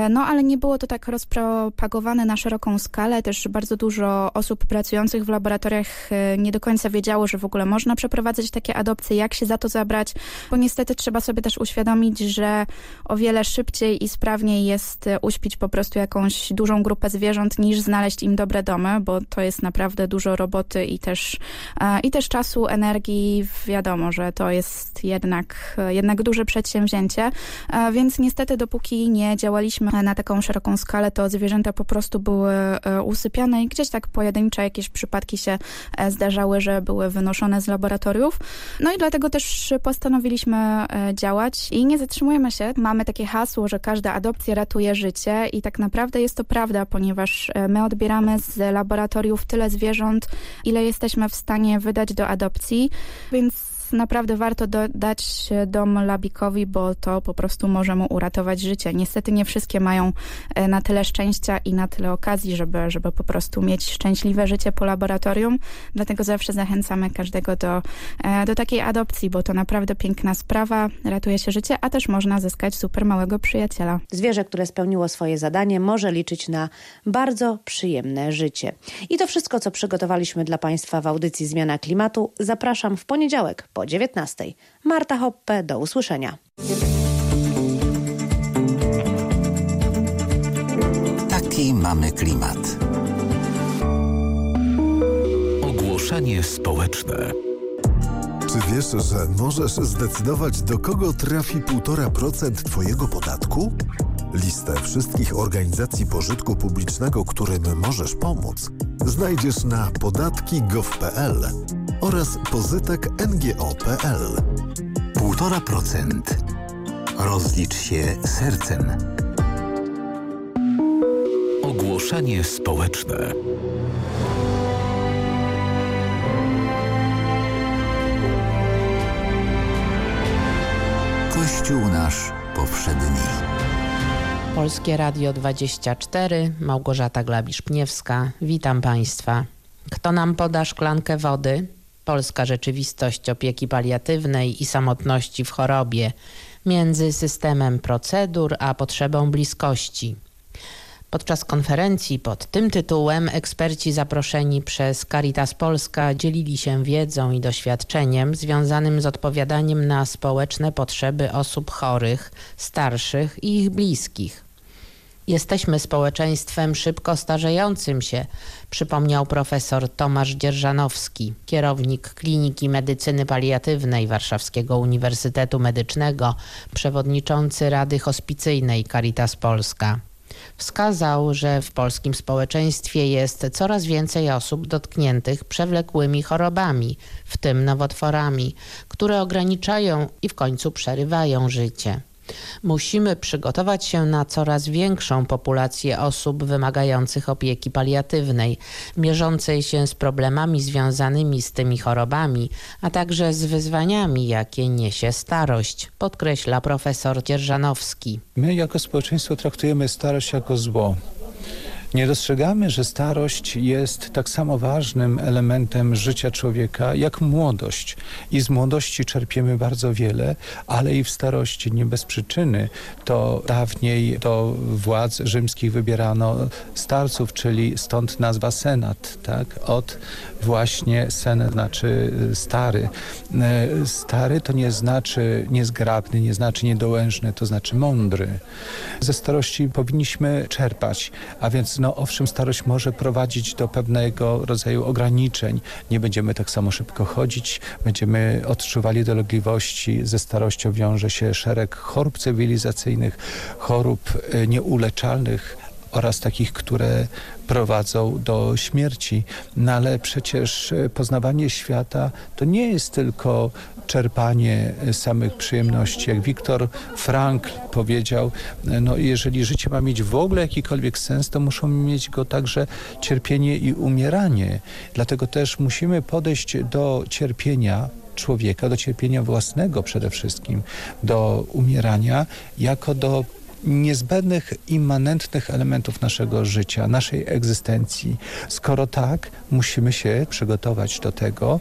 No ale nie było to tak rozpropagowane na szeroką skalę. Też bardzo dużo osób pracujących w laboratoriach nie do końca wiedziało, że w ogóle można przeprowadzać takie adopcje, jak się za to zabrać, bo niestety trzeba sobie też uświadomić, że o wiele szybciej i sprawniej jest uśpić po prostu jakąś dużą grupę zwierząt niż znaleźć im dobre domy, bo to jest naprawdę dużo roboty i też, i też czasu, energii. Wiadomo, że to jest jednak, jednak duże przedsięwzięcie, więc niestety dopóki nie działaliśmy na taką szeroką skalę, to zwierzęta po prostu były usypiane i gdzieś tak pojedyncze jakieś przypadki się zdarzały, że były wynoszone z laboratoriów. No i dlatego też postanowiliśmy działać i nie zatrzymujemy się. Mamy takie hasło, że każda adopcja ratuje życie i tak naprawdę jest to prawda, ponieważ my odbieramy z laboratoriów tyle zwierząt, ile jesteśmy w stanie wydać do adopcji, więc naprawdę warto dać dom Labikowi, bo to po prostu może mu uratować życie. Niestety nie wszystkie mają e, na tyle szczęścia i na tyle okazji, żeby, żeby po prostu mieć szczęśliwe życie po laboratorium. Dlatego zawsze zachęcamy każdego do, e, do takiej adopcji, bo to naprawdę piękna sprawa, ratuje się życie, a też można zyskać super małego przyjaciela. Zwierzę, które spełniło swoje zadanie, może liczyć na bardzo przyjemne życie. I to wszystko, co przygotowaliśmy dla Państwa w audycji Zmiana Klimatu. Zapraszam w poniedziałek po 19. Marta Hoppe, do usłyszenia. Taki mamy klimat. Ogłoszenie społeczne. Czy wiesz, że możesz zdecydować, do kogo trafi 1,5% Twojego podatku? Listę wszystkich organizacji pożytku publicznego, którym możesz pomóc, znajdziesz na podatki.gov.pl oraz pozytek.ngo.pl. 1,5%. Rozlicz się sercem. Ogłoszenie społeczne. Kościół nasz powszedni. Polskie Radio 24, Małgorzata Glabisz-Pniewska. Witam Państwa. Kto nam poda szklankę wody? Polska rzeczywistość opieki paliatywnej i samotności w chorobie między systemem procedur a potrzebą bliskości. Podczas konferencji pod tym tytułem eksperci zaproszeni przez Caritas Polska dzielili się wiedzą i doświadczeniem związanym z odpowiadaniem na społeczne potrzeby osób chorych, starszych i ich bliskich. Jesteśmy społeczeństwem szybko starzejącym się, przypomniał profesor Tomasz Dzierżanowski, kierownik Kliniki Medycyny Paliatywnej Warszawskiego Uniwersytetu Medycznego, przewodniczący Rady Hospicyjnej Caritas Polska. Wskazał, że w polskim społeczeństwie jest coraz więcej osób dotkniętych przewlekłymi chorobami, w tym nowotworami, które ograniczają i w końcu przerywają życie. Musimy przygotować się na coraz większą populację osób wymagających opieki paliatywnej, mierzącej się z problemami związanymi z tymi chorobami, a także z wyzwaniami, jakie niesie starość, podkreśla profesor Dzierżanowski. My jako społeczeństwo traktujemy starość jako zło. Nie dostrzegamy, że starość jest tak samo ważnym elementem życia człowieka jak młodość. I z młodości czerpiemy bardzo wiele, ale i w starości nie bez przyczyny. To dawniej do władz rzymskich wybierano starców, czyli stąd nazwa senat, tak? Od właśnie sen znaczy stary. E, stary to nie znaczy niezgrabny, nie znaczy niedołężny, to znaczy mądry. Ze starości powinniśmy czerpać, a więc no owszem, starość może prowadzić do pewnego rodzaju ograniczeń. Nie będziemy tak samo szybko chodzić, będziemy odczuwali dolegliwości. Ze starością wiąże się szereg chorób cywilizacyjnych, chorób e, nieuleczalnych, oraz takich, które prowadzą do śmierci. No ale przecież e, poznawanie świata to nie jest tylko czerpanie e, samych przyjemności. Jak Wiktor Frankl powiedział, e, no jeżeli życie ma mieć w ogóle jakikolwiek sens, to muszą mieć go także cierpienie i umieranie. Dlatego też musimy podejść do cierpienia człowieka, do cierpienia własnego przede wszystkim, do umierania, jako do niezbędnych, immanentnych elementów naszego życia, naszej egzystencji. Skoro tak, musimy się przygotować do tego,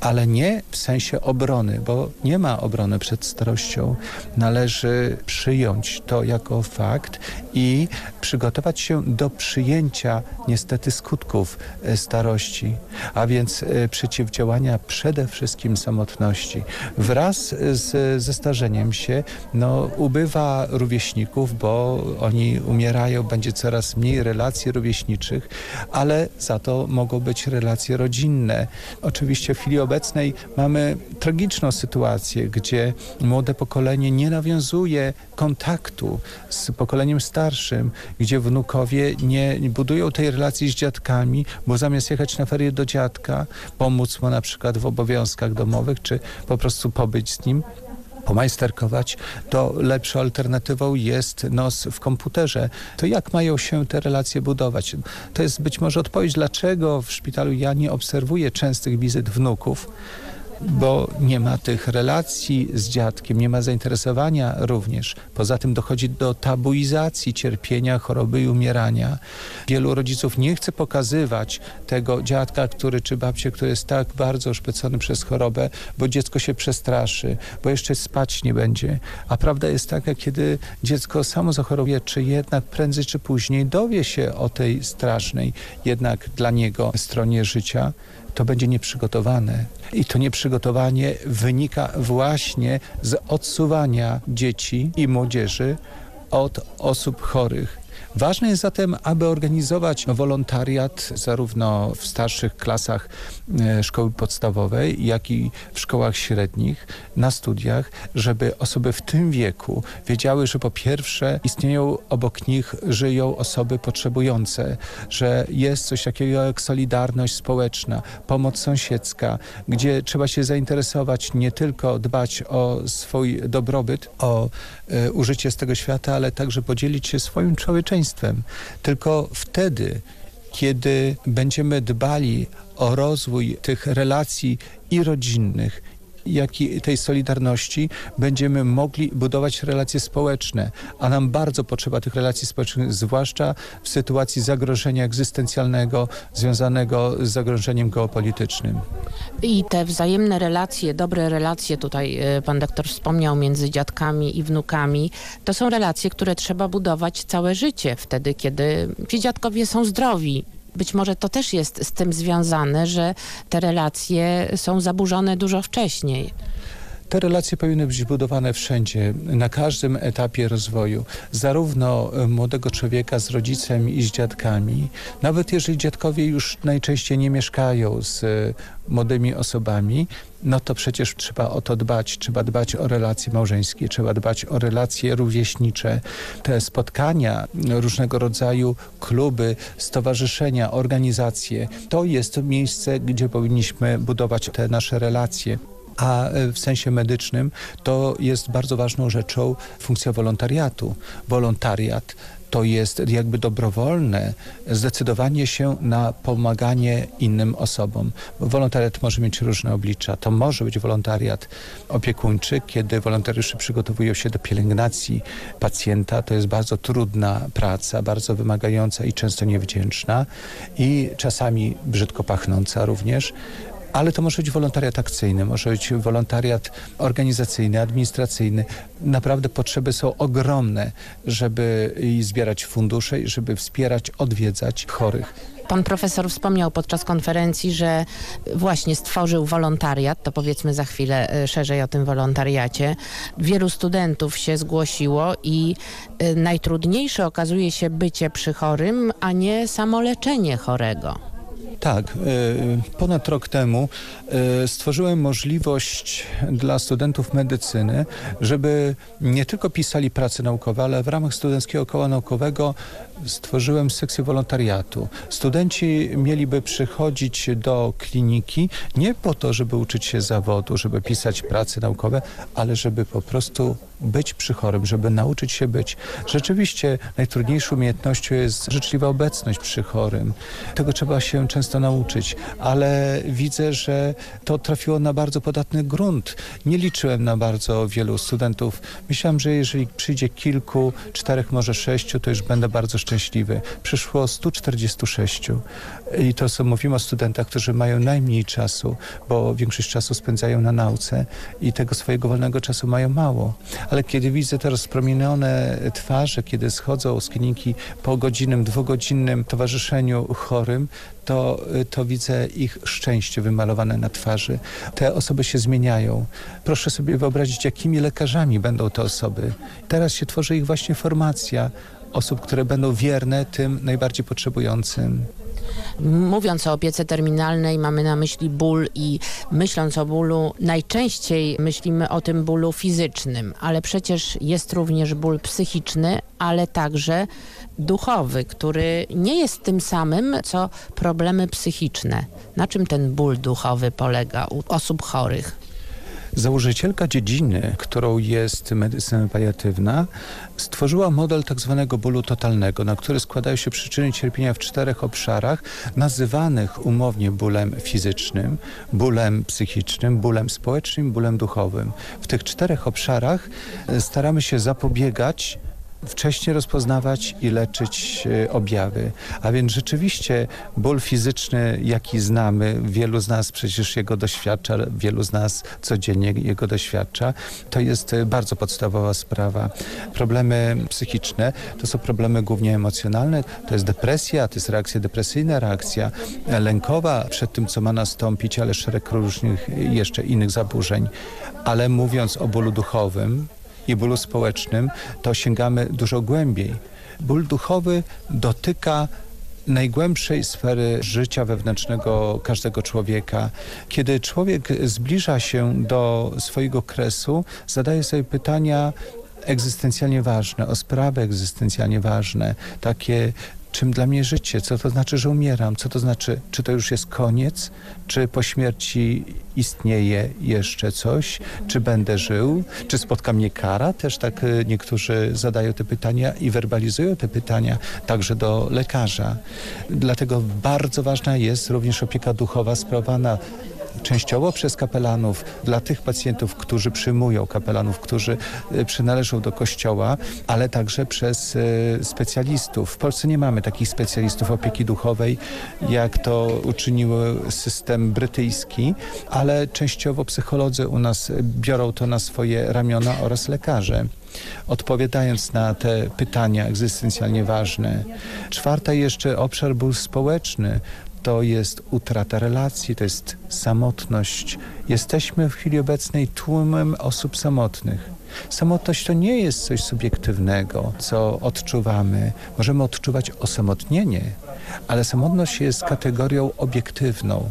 ale nie w sensie obrony, bo nie ma obrony przed starością. Należy przyjąć to jako fakt i przygotować się do przyjęcia niestety skutków e, starości, a więc e, przeciwdziałania przede wszystkim samotności. Wraz z, ze starzeniem się no, ubywa rówieśników, bo oni umierają, będzie coraz mniej relacji rówieśniczych, ale za to mogą być relacje rodzinne. Oczywiście w chwili obecnej mamy tragiczną sytuację, gdzie młode pokolenie nie nawiązuje kontaktu z pokoleniem starszym, gdzie wnukowie nie budują tej relacji z dziadkami, bo zamiast jechać na ferie do dziadka, pomóc mu na przykład w obowiązkach domowych, czy po prostu pobyć z nim, pomajsterkować, to lepszą alternatywą jest nos w komputerze. To jak mają się te relacje budować? To jest być może odpowiedź, dlaczego w szpitalu ja nie obserwuję częstych wizyt wnuków, bo nie ma tych relacji z dziadkiem, nie ma zainteresowania również. Poza tym dochodzi do tabuizacji cierpienia, choroby i umierania. Wielu rodziców nie chce pokazywać tego dziadka, który czy babcię, który jest tak bardzo oszpecony przez chorobę, bo dziecko się przestraszy, bo jeszcze spać nie będzie. A prawda jest taka, kiedy dziecko samo zachoruje, czy jednak prędzej czy później dowie się o tej strasznej jednak dla niego stronie życia, to będzie nieprzygotowane. I to nieprzygotowanie wynika właśnie z odsuwania dzieci i młodzieży od osób chorych. Ważne jest zatem, aby organizować wolontariat zarówno w starszych klasach e, szkoły podstawowej, jak i w szkołach średnich, na studiach, żeby osoby w tym wieku wiedziały, że po pierwsze istnieją obok nich, żyją osoby potrzebujące, że jest coś takiego jak solidarność społeczna, pomoc sąsiedzka, gdzie trzeba się zainteresować, nie tylko dbać o swój dobrobyt, o e, użycie z tego świata, ale także podzielić się swoim człowieczeństwem tylko wtedy, kiedy będziemy dbali o rozwój tych relacji i rodzinnych, jak i tej solidarności będziemy mogli budować relacje społeczne, a nam bardzo potrzeba tych relacji społecznych, zwłaszcza w sytuacji zagrożenia egzystencjalnego związanego z zagrożeniem geopolitycznym. I te wzajemne relacje, dobre relacje, tutaj e, pan doktor wspomniał, między dziadkami i wnukami, to są relacje, które trzeba budować całe życie, wtedy kiedy ci dziadkowie są zdrowi, być może to też jest z tym związane, że te relacje są zaburzone dużo wcześniej. Te relacje powinny być budowane wszędzie, na każdym etapie rozwoju, zarówno młodego człowieka z rodzicem i z dziadkami, nawet jeżeli dziadkowie już najczęściej nie mieszkają z młodymi osobami, no to przecież trzeba o to dbać. Trzeba dbać o relacje małżeńskie, trzeba dbać o relacje rówieśnicze. Te spotkania, różnego rodzaju kluby, stowarzyszenia, organizacje, to jest miejsce, gdzie powinniśmy budować te nasze relacje a w sensie medycznym to jest bardzo ważną rzeczą funkcja wolontariatu. Wolontariat to jest jakby dobrowolne zdecydowanie się na pomaganie innym osobom. Wolontariat może mieć różne oblicza. To może być wolontariat opiekuńczy, kiedy wolontariusze przygotowują się do pielęgnacji pacjenta. To jest bardzo trudna praca, bardzo wymagająca i często niewdzięczna i czasami brzydko pachnąca również ale to może być wolontariat akcyjny, może być wolontariat organizacyjny, administracyjny. Naprawdę potrzeby są ogromne, żeby zbierać fundusze i żeby wspierać, odwiedzać chorych. Pan profesor wspomniał podczas konferencji, że właśnie stworzył wolontariat, to powiedzmy za chwilę e, szerzej o tym wolontariacie. Wielu studentów się zgłosiło i e, najtrudniejsze okazuje się bycie przy chorym, a nie samoleczenie chorego. Tak, e, ponad rok temu e, stworzyłem możliwość dla studentów medycyny, żeby nie tylko pisali prace naukowe, ale w ramach Studenckiego Koła Naukowego stworzyłem sekcję wolontariatu. Studenci mieliby przychodzić do kliniki nie po to, żeby uczyć się zawodu, żeby pisać prace naukowe, ale żeby po prostu być przy chorym, żeby nauczyć się być. Rzeczywiście najtrudniejszą umiejętnością jest życzliwa obecność przy chorym. Tego trzeba się często nauczyć, ale widzę, że to trafiło na bardzo podatny grunt. Nie liczyłem na bardzo wielu studentów. Myślałem, że jeżeli przyjdzie kilku, czterech, może sześciu, to już będę bardzo szczęśliwy. Przyszło 146 i to są, mówimy o studentach, którzy mają najmniej czasu, bo większość czasu spędzają na nauce i tego swojego wolnego czasu mają mało ale kiedy widzę te rozpromienione twarze, kiedy schodzą z kliniki po godzinnym, dwugodzinnym towarzyszeniu chorym, to, to widzę ich szczęście wymalowane na twarzy. Te osoby się zmieniają. Proszę sobie wyobrazić, jakimi lekarzami będą te osoby. Teraz się tworzy ich właśnie formacja osób, które będą wierne tym najbardziej potrzebującym. Mówiąc o opiece terminalnej mamy na myśli ból i myśląc o bólu najczęściej myślimy o tym bólu fizycznym, ale przecież jest również ból psychiczny, ale także duchowy, który nie jest tym samym, co problemy psychiczne. Na czym ten ból duchowy polega u osób chorych? Założycielka dziedziny, którą jest medycyna paliatywna, stworzyła model tak zwanego bólu totalnego, na który składają się przyczyny cierpienia w czterech obszarach, nazywanych umownie bólem fizycznym, bólem psychicznym, bólem społecznym, bólem duchowym. W tych czterech obszarach staramy się zapobiegać wcześniej rozpoznawać i leczyć e, objawy. A więc rzeczywiście ból fizyczny, jaki znamy, wielu z nas przecież jego doświadcza, wielu z nas codziennie jego doświadcza, to jest e, bardzo podstawowa sprawa. Problemy psychiczne to są problemy głównie emocjonalne, to jest depresja, to jest reakcja depresyjna, reakcja lękowa przed tym, co ma nastąpić, ale szereg różnych jeszcze innych zaburzeń. Ale mówiąc o bólu duchowym, i bólu społecznym, to sięgamy dużo głębiej. Ból duchowy dotyka najgłębszej sfery życia wewnętrznego każdego człowieka. Kiedy człowiek zbliża się do swojego kresu, zadaje sobie pytania egzystencjalnie ważne, o sprawy egzystencjalnie ważne, takie czym dla mnie życie, co to znaczy, że umieram, co to znaczy, czy to już jest koniec, czy po śmierci istnieje jeszcze coś, czy będę żył, czy spotka mnie kara, też tak y, niektórzy zadają te pytania i werbalizują te pytania także do lekarza. Dlatego bardzo ważna jest również opieka duchowa sprawowana częściowo przez kapelanów dla tych pacjentów, którzy przyjmują kapelanów, którzy e, przynależą do kościoła, ale także przez e, specjalistów. W Polsce nie mamy takich specjalistów opieki duchowej, jak to uczynił system brytyjski, ale częściowo psycholodzy u nas biorą to na swoje ramiona oraz lekarze odpowiadając na te pytania egzystencjalnie ważne. Czwarta jeszcze obszar był społeczny to jest utrata relacji, to jest samotność. Jesteśmy w chwili obecnej tłumem osób samotnych. Samotność to nie jest coś subiektywnego, co odczuwamy. Możemy odczuwać osamotnienie, ale samotność jest kategorią obiektywną,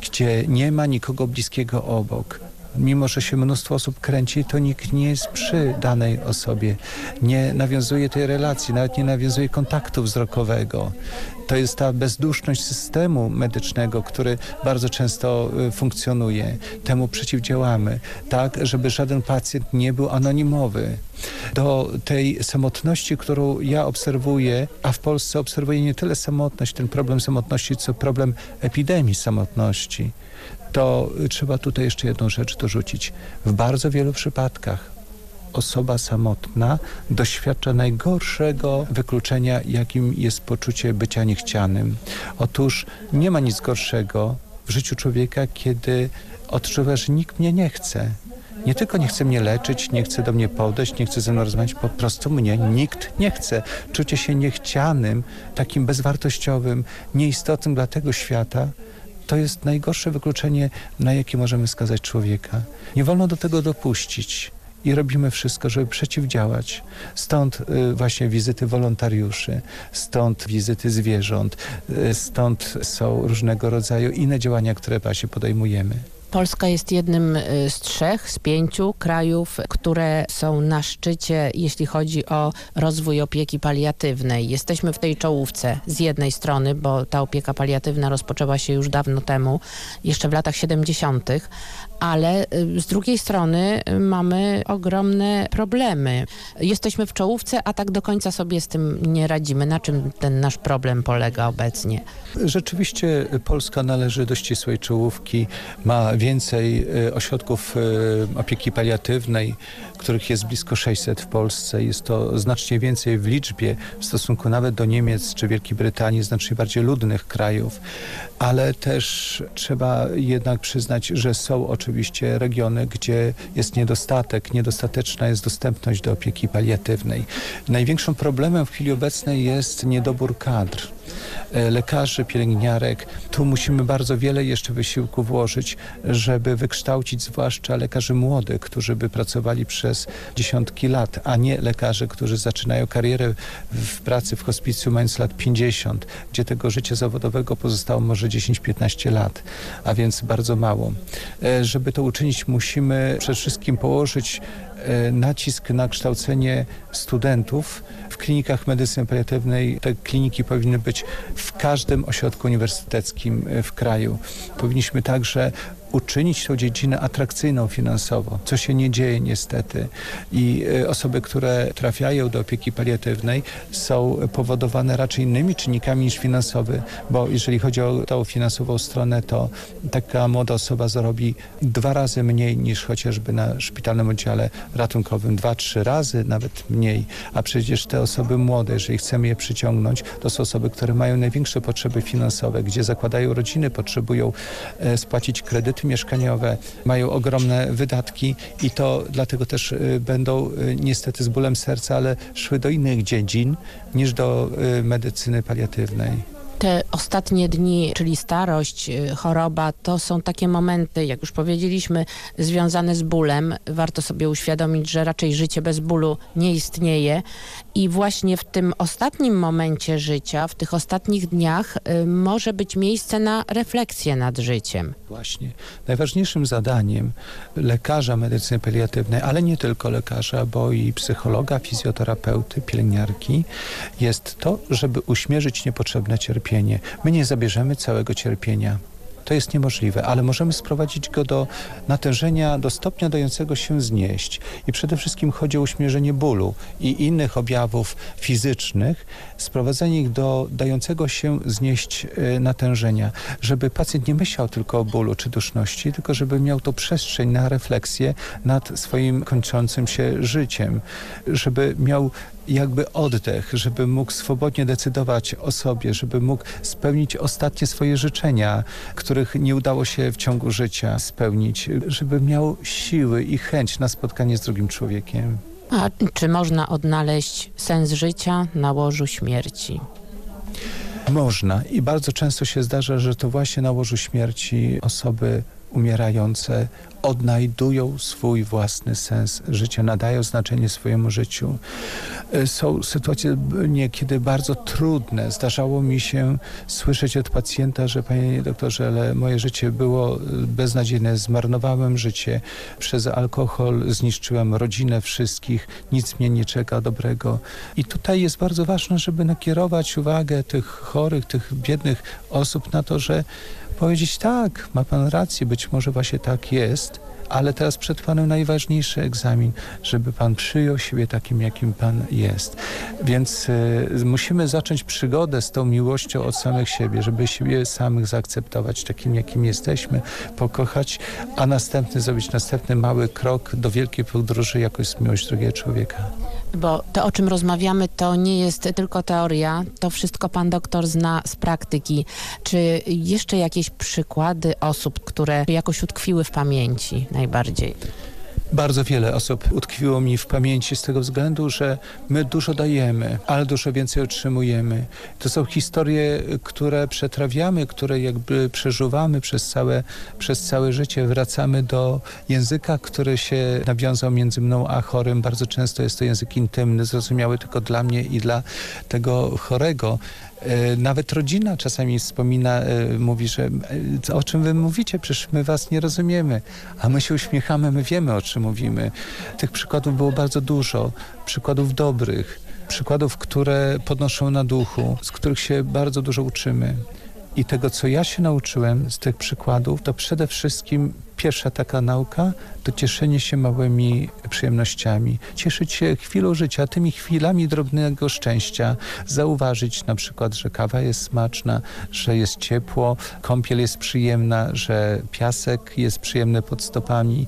gdzie nie ma nikogo bliskiego obok mimo że się mnóstwo osób kręci, to nikt nie jest przy danej osobie, nie nawiązuje tej relacji, nawet nie nawiązuje kontaktu wzrokowego. To jest ta bezduszność systemu medycznego, który bardzo często y, funkcjonuje. Temu przeciwdziałamy, tak, żeby żaden pacjent nie był anonimowy. Do tej samotności, którą ja obserwuję, a w Polsce obserwuję nie tyle samotność, ten problem samotności, co problem epidemii samotności to trzeba tutaj jeszcze jedną rzecz dorzucić. W bardzo wielu przypadkach osoba samotna doświadcza najgorszego wykluczenia, jakim jest poczucie bycia niechcianym. Otóż nie ma nic gorszego w życiu człowieka, kiedy odczuwa, że nikt mnie nie chce. Nie tylko nie chce mnie leczyć, nie chce do mnie podejść, nie chce ze mną rozmawiać, po prostu mnie nikt nie chce. Czucie się niechcianym, takim bezwartościowym, nieistotnym dla tego świata, to jest najgorsze wykluczenie, na jakie możemy skazać człowieka. Nie wolno do tego dopuścić i robimy wszystko, żeby przeciwdziałać. Stąd y, właśnie wizyty wolontariuszy, stąd wizyty zwierząt, y, stąd są różnego rodzaju inne działania, które właśnie podejmujemy. Polska jest jednym y, z trzech, z pięciu krajów, które są na szczycie, jeśli chodzi o rozwój opieki paliatywnej. Jesteśmy w tej czołówce z jednej strony, bo ta opieka paliatywna rozpoczęła się już dawno temu, jeszcze w latach 70., ale y, z drugiej strony y, mamy ogromne problemy. Jesteśmy w czołówce, a tak do końca sobie z tym nie radzimy. Na czym ten nasz problem polega obecnie? Rzeczywiście Polska należy do ścisłej czołówki, ma więcej y, ośrodków opieki paliatywnej, których jest blisko 600 w Polsce. Jest to znacznie więcej w liczbie w stosunku nawet do Niemiec czy Wielkiej Brytanii, znacznie bardziej ludnych krajów, ale też trzeba jednak przyznać, że są oczywiście regiony, gdzie jest niedostatek, niedostateczna jest dostępność do opieki paliatywnej. Największym problemem w chwili obecnej jest niedobór kadr. E, lekarzy, pielęgniarek. Tu musimy bardzo wiele jeszcze wysiłku włożyć, żeby wykształcić zwłaszcza lekarzy młodych, którzy by pracowali przez dziesiątki lat, a nie lekarzy, którzy zaczynają karierę w pracy w hospicjum mając lat 50, gdzie tego życia zawodowego pozostało może 10-15 lat, a więc bardzo mało. E, żeby to uczynić, musimy przede wszystkim położyć nacisk na kształcenie studentów, w klinikach medycyny paliatywnej te kliniki powinny być w każdym ośrodku uniwersyteckim e, w kraju. Powinniśmy także uczynić tę dziedzinę atrakcyjną finansowo, co się nie dzieje niestety. I e, osoby, które trafiają do opieki paliatywnej są powodowane raczej innymi czynnikami niż finansowy, bo jeżeli chodzi o tą finansową stronę, to taka młoda osoba zarobi dwa razy mniej niż chociażby na szpitalnym oddziale ratunkowym, dwa, trzy razy nawet mniej, a przecież te osoby młode, jeżeli chcemy je przyciągnąć, to są osoby, które mają największe potrzeby finansowe, gdzie zakładają rodziny, potrzebują e, spłacić kredyty mieszkaniowe, mają ogromne wydatki i to dlatego też e, będą e, niestety z bólem serca, ale szły do innych dziedzin niż do medycyny paliatywnej te ostatnie dni, czyli starość, y, choroba, to są takie momenty, jak już powiedzieliśmy, związane z bólem. Warto sobie uświadomić, że raczej życie bez bólu nie istnieje i właśnie w tym ostatnim momencie życia, w tych ostatnich dniach y, może być miejsce na refleksję nad życiem. Właśnie. Najważniejszym zadaniem lekarza medycyny paliatywnej, ale nie tylko lekarza, bo i psychologa, fizjoterapeuty, pielęgniarki jest to, żeby uśmierzyć niepotrzebne cierpienie cierpienie. My nie zabierzemy całego cierpienia. To jest niemożliwe, ale możemy sprowadzić go do natężenia, do stopnia dającego się znieść. I przede wszystkim chodzi o uśmierzenie bólu i innych objawów fizycznych, sprowadzenie ich do dającego się znieść y, natężenia, żeby pacjent nie myślał tylko o bólu czy duszności, tylko żeby miał to przestrzeń na refleksję nad swoim kończącym się życiem, żeby miał jakby oddech, żeby mógł swobodnie decydować o sobie, żeby mógł spełnić ostatnie swoje życzenia, których nie udało się w ciągu życia spełnić, żeby miał siły i chęć na spotkanie z drugim człowiekiem. A czy można odnaleźć sens życia na łożu śmierci? Można i bardzo często się zdarza, że to właśnie na łożu śmierci osoby umierające odnajdują swój własny sens życia, nadają znaczenie swojemu życiu. E, są sytuacje niekiedy bardzo trudne. Zdarzało mi się słyszeć od pacjenta, że panie doktorze, ale moje życie było beznadziejne, zmarnowałem życie przez alkohol, zniszczyłem rodzinę wszystkich, nic mnie nie czeka dobrego. I tutaj jest bardzo ważne, żeby nakierować uwagę tych chorych, tych biednych osób na to, że powiedzieć tak, ma pan rację, być może właśnie tak jest, ale teraz przed Panem najważniejszy egzamin, żeby Pan przyjął siebie takim, jakim Pan jest. Więc y, musimy zacząć przygodę z tą miłością od samych siebie, żeby siebie samych zaakceptować takim, jakim jesteśmy, pokochać, a następny zrobić następny mały krok do wielkiej podróży, jako jest miłość drugiego człowieka. Bo to, o czym rozmawiamy, to nie jest tylko teoria, to wszystko pan doktor zna z praktyki. Czy jeszcze jakieś przykłady osób, które jakoś utkwiły w pamięci najbardziej? Bardzo wiele osób utkwiło mi w pamięci z tego względu, że my dużo dajemy, ale dużo więcej otrzymujemy. To są historie, które przetrawiamy, które jakby przeżuwamy przez całe, przez całe życie. Wracamy do języka, który się nawiązał między mną a chorym. Bardzo często jest to język intymny, zrozumiały tylko dla mnie i dla tego chorego nawet rodzina czasami wspomina, e, mówi, że e, o czym wy mówicie, przecież my was nie rozumiemy. A my się uśmiechamy, my wiemy o czym mówimy. Tych przykładów było bardzo dużo, przykładów dobrych, przykładów, które podnoszą na duchu, z których się bardzo dużo uczymy. I tego, co ja się nauczyłem z tych przykładów, to przede wszystkim pierwsza taka nauka to cieszenie się małymi przyjemnościami. Cieszyć się chwilą życia, tymi chwilami drobnego szczęścia. Zauważyć na przykład, że kawa jest smaczna, że jest ciepło, kąpiel jest przyjemna, że piasek jest przyjemny pod stopami.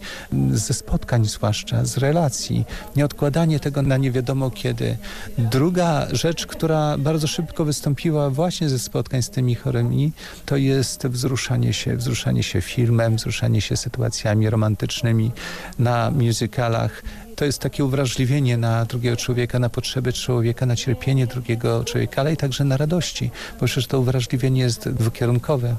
Ze spotkań zwłaszcza, z relacji. Nie odkładanie tego na nie wiadomo kiedy. Druga rzecz, która bardzo szybko wystąpiła właśnie ze spotkań z tymi chorymi, to jest wzruszanie się, wzruszanie się filmem, wzruszanie się sytuacjami romantycznymi na musicalach. To jest takie uwrażliwienie na drugiego człowieka, na potrzeby człowieka, na cierpienie drugiego człowieka, ale i także na radości, bo przecież to uwrażliwienie jest dwukierunkowe.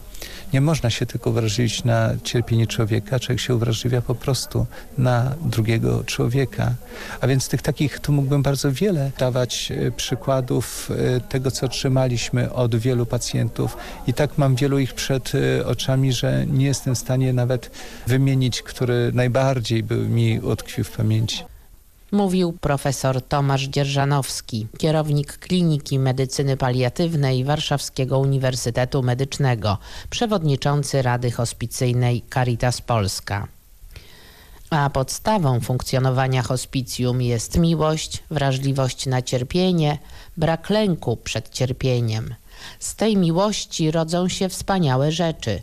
Nie można się tylko uwrażliwić na cierpienie człowieka, człowiek się uwrażliwia po prostu na drugiego człowieka. A więc tych takich, tu mógłbym bardzo wiele dawać e, przykładów e, tego, co otrzymaliśmy od wielu pacjentów i tak mam wielu ich przed e, oczami, że nie jestem w stanie nawet wymienić, który najbardziej by mi utkwił w pamięci. Mówił profesor Tomasz Dzierżanowski, kierownik Kliniki Medycyny Paliatywnej Warszawskiego Uniwersytetu Medycznego, przewodniczący Rady Hospicyjnej Caritas Polska. A podstawą funkcjonowania hospicjum jest miłość, wrażliwość na cierpienie, brak lęku przed cierpieniem. Z tej miłości rodzą się wspaniałe rzeczy.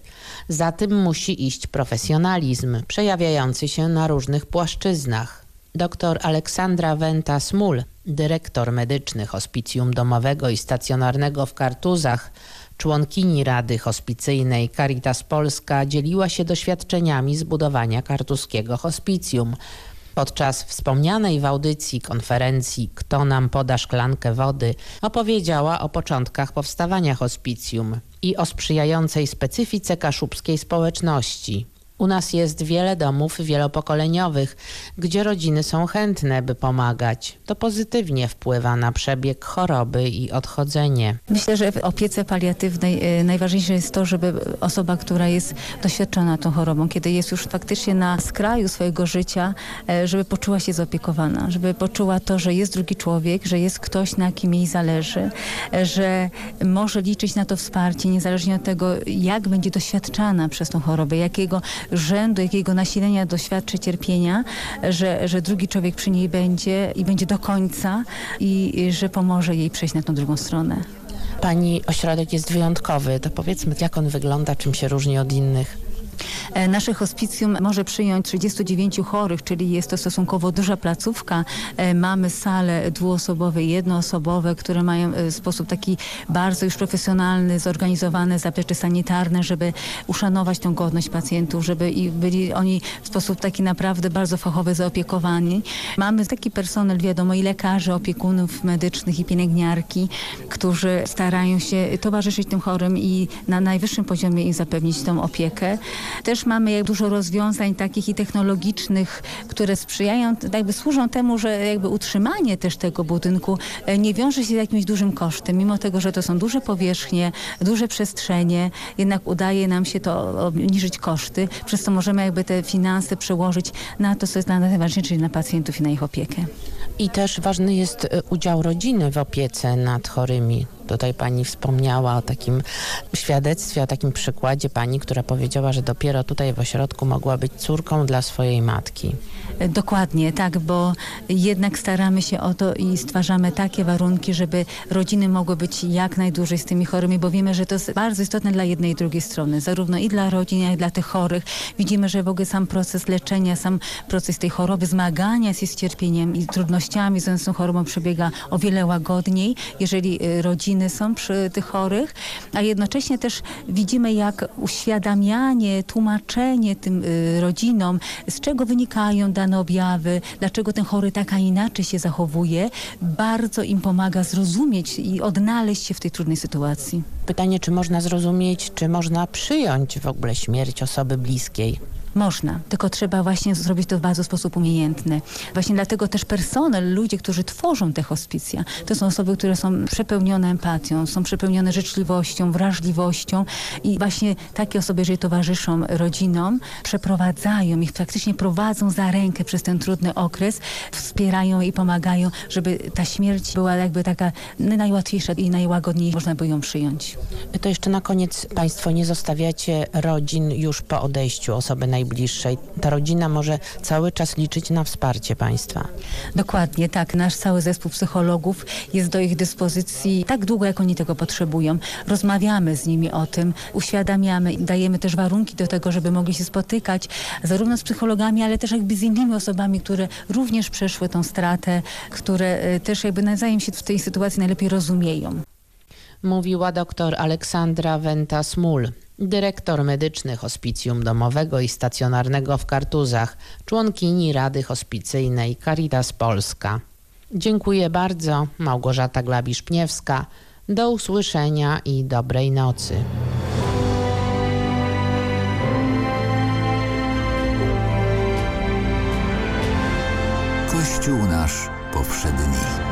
Za tym musi iść profesjonalizm, przejawiający się na różnych płaszczyznach Dr Aleksandra Wenta-Smul, dyrektor medyczny Hospicjum Domowego i Stacjonarnego w Kartuzach, członkini Rady Hospicyjnej Caritas Polska dzieliła się doświadczeniami zbudowania kartuskiego hospicjum. Podczas wspomnianej w audycji konferencji Kto nam poda szklankę wody opowiedziała o początkach powstawania hospicjum i o sprzyjającej specyfice kaszubskiej społeczności. U nas jest wiele domów wielopokoleniowych, gdzie rodziny są chętne, by pomagać. To pozytywnie wpływa na przebieg choroby i odchodzenie. Myślę, że w opiece paliatywnej y, najważniejsze jest to, żeby osoba, która jest doświadczona tą chorobą, kiedy jest już faktycznie na skraju swojego życia, y, żeby poczuła się zaopiekowana, żeby poczuła to, że jest drugi człowiek, że jest ktoś, na kim jej zależy, y, że może liczyć na to wsparcie, niezależnie od tego, jak będzie doświadczana przez tą chorobę, jakiego rzędu, jakiego nasilenia doświadczy cierpienia, że, że drugi człowiek przy niej będzie i będzie do końca i, że pomoże jej przejść na tą drugą stronę. Pani ośrodek jest wyjątkowy. To powiedzmy, jak on wygląda, czym się różni od innych? E, nasze hospicjum może przyjąć 39 chorych, czyli jest to stosunkowo duża placówka. E, mamy sale dwuosobowe jednoosobowe, które mają e, w sposób taki bardzo już profesjonalny, zorganizowane zaplecze sanitarne, żeby uszanować tą godność pacjentów, żeby byli oni w sposób taki naprawdę bardzo fachowy zaopiekowani. Mamy taki personel, wiadomo, i lekarzy, opiekunów medycznych i pielęgniarki, którzy starają się towarzyszyć tym chorym i na najwyższym poziomie im zapewnić tą opiekę. Też mamy dużo rozwiązań takich i technologicznych, które sprzyjają, jakby służą temu, że jakby utrzymanie też tego budynku e, nie wiąże się z jakimś dużym kosztem. Mimo tego, że to są duże powierzchnie, duże przestrzenie, jednak udaje nam się to obniżyć koszty, przez co możemy jakby te finanse przełożyć na to, co jest dla nas najważniejsze, czyli na pacjentów i na ich opiekę. I też ważny jest e, udział rodziny w opiece nad chorymi. Tutaj pani wspomniała o takim świadectwie, o takim przykładzie pani, która powiedziała, że dopiero tutaj w ośrodku mogła być córką dla swojej matki. Dokładnie, tak, bo jednak staramy się o to i stwarzamy takie warunki, żeby rodziny mogły być jak najdłużej z tymi chorymi, bo wiemy, że to jest bardzo istotne dla jednej i drugiej strony, zarówno i dla rodzin, jak i dla tych chorych. Widzimy, że w ogóle sam proces leczenia, sam proces tej choroby, zmagania się z cierpieniem i trudnościami z tą chorobą przebiega o wiele łagodniej, jeżeli y, rodziny są przy tych chorych, a jednocześnie też widzimy, jak uświadamianie, tłumaczenie tym y, rodzinom, z czego wynikają dane objawy, dlaczego ten chory tak, a inaczej się zachowuje, bardzo im pomaga zrozumieć i odnaleźć się w tej trudnej sytuacji. Pytanie, czy można zrozumieć, czy można przyjąć w ogóle śmierć osoby bliskiej? Można, tylko trzeba właśnie zrobić to w bardzo sposób umiejętny. Właśnie dlatego też personel, ludzie, którzy tworzą te hospicja, to są osoby, które są przepełnione empatią, są przepełnione życzliwością, wrażliwością i właśnie takie osoby, jeżeli towarzyszą rodzinom, przeprowadzają ich, praktycznie prowadzą za rękę przez ten trudny okres, wspierają i pomagają, żeby ta śmierć była jakby taka najłatwiejsza i najłagodniejsza, można by ją przyjąć. To jeszcze na koniec Państwo nie zostawiacie rodzin już po odejściu osoby najbliższej. Ta rodzina może cały czas liczyć na wsparcie Państwa. Dokładnie, tak. Nasz cały zespół psychologów jest do ich dyspozycji tak długo, jak oni tego potrzebują. Rozmawiamy z nimi o tym, uświadamiamy, dajemy też warunki do tego, żeby mogli się spotykać zarówno z psychologami, ale też jakby z innymi osobami, które również przeszły tą stratę, które y, też jakby nawzajem się w tej sytuacji najlepiej rozumieją. Mówiła doktor Aleksandra Wenta-Smul, dyrektor medyczny Hospicjum Domowego i Stacjonarnego w Kartuzach, członkini Rady Hospicyjnej Caritas Polska. Dziękuję bardzo, Małgorzata Glabisz-Pniewska. Do usłyszenia i dobrej nocy. Kościół nasz powszedni.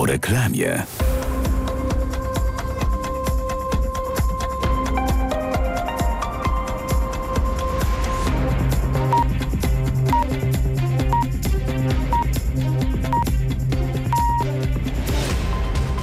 Po reklamie.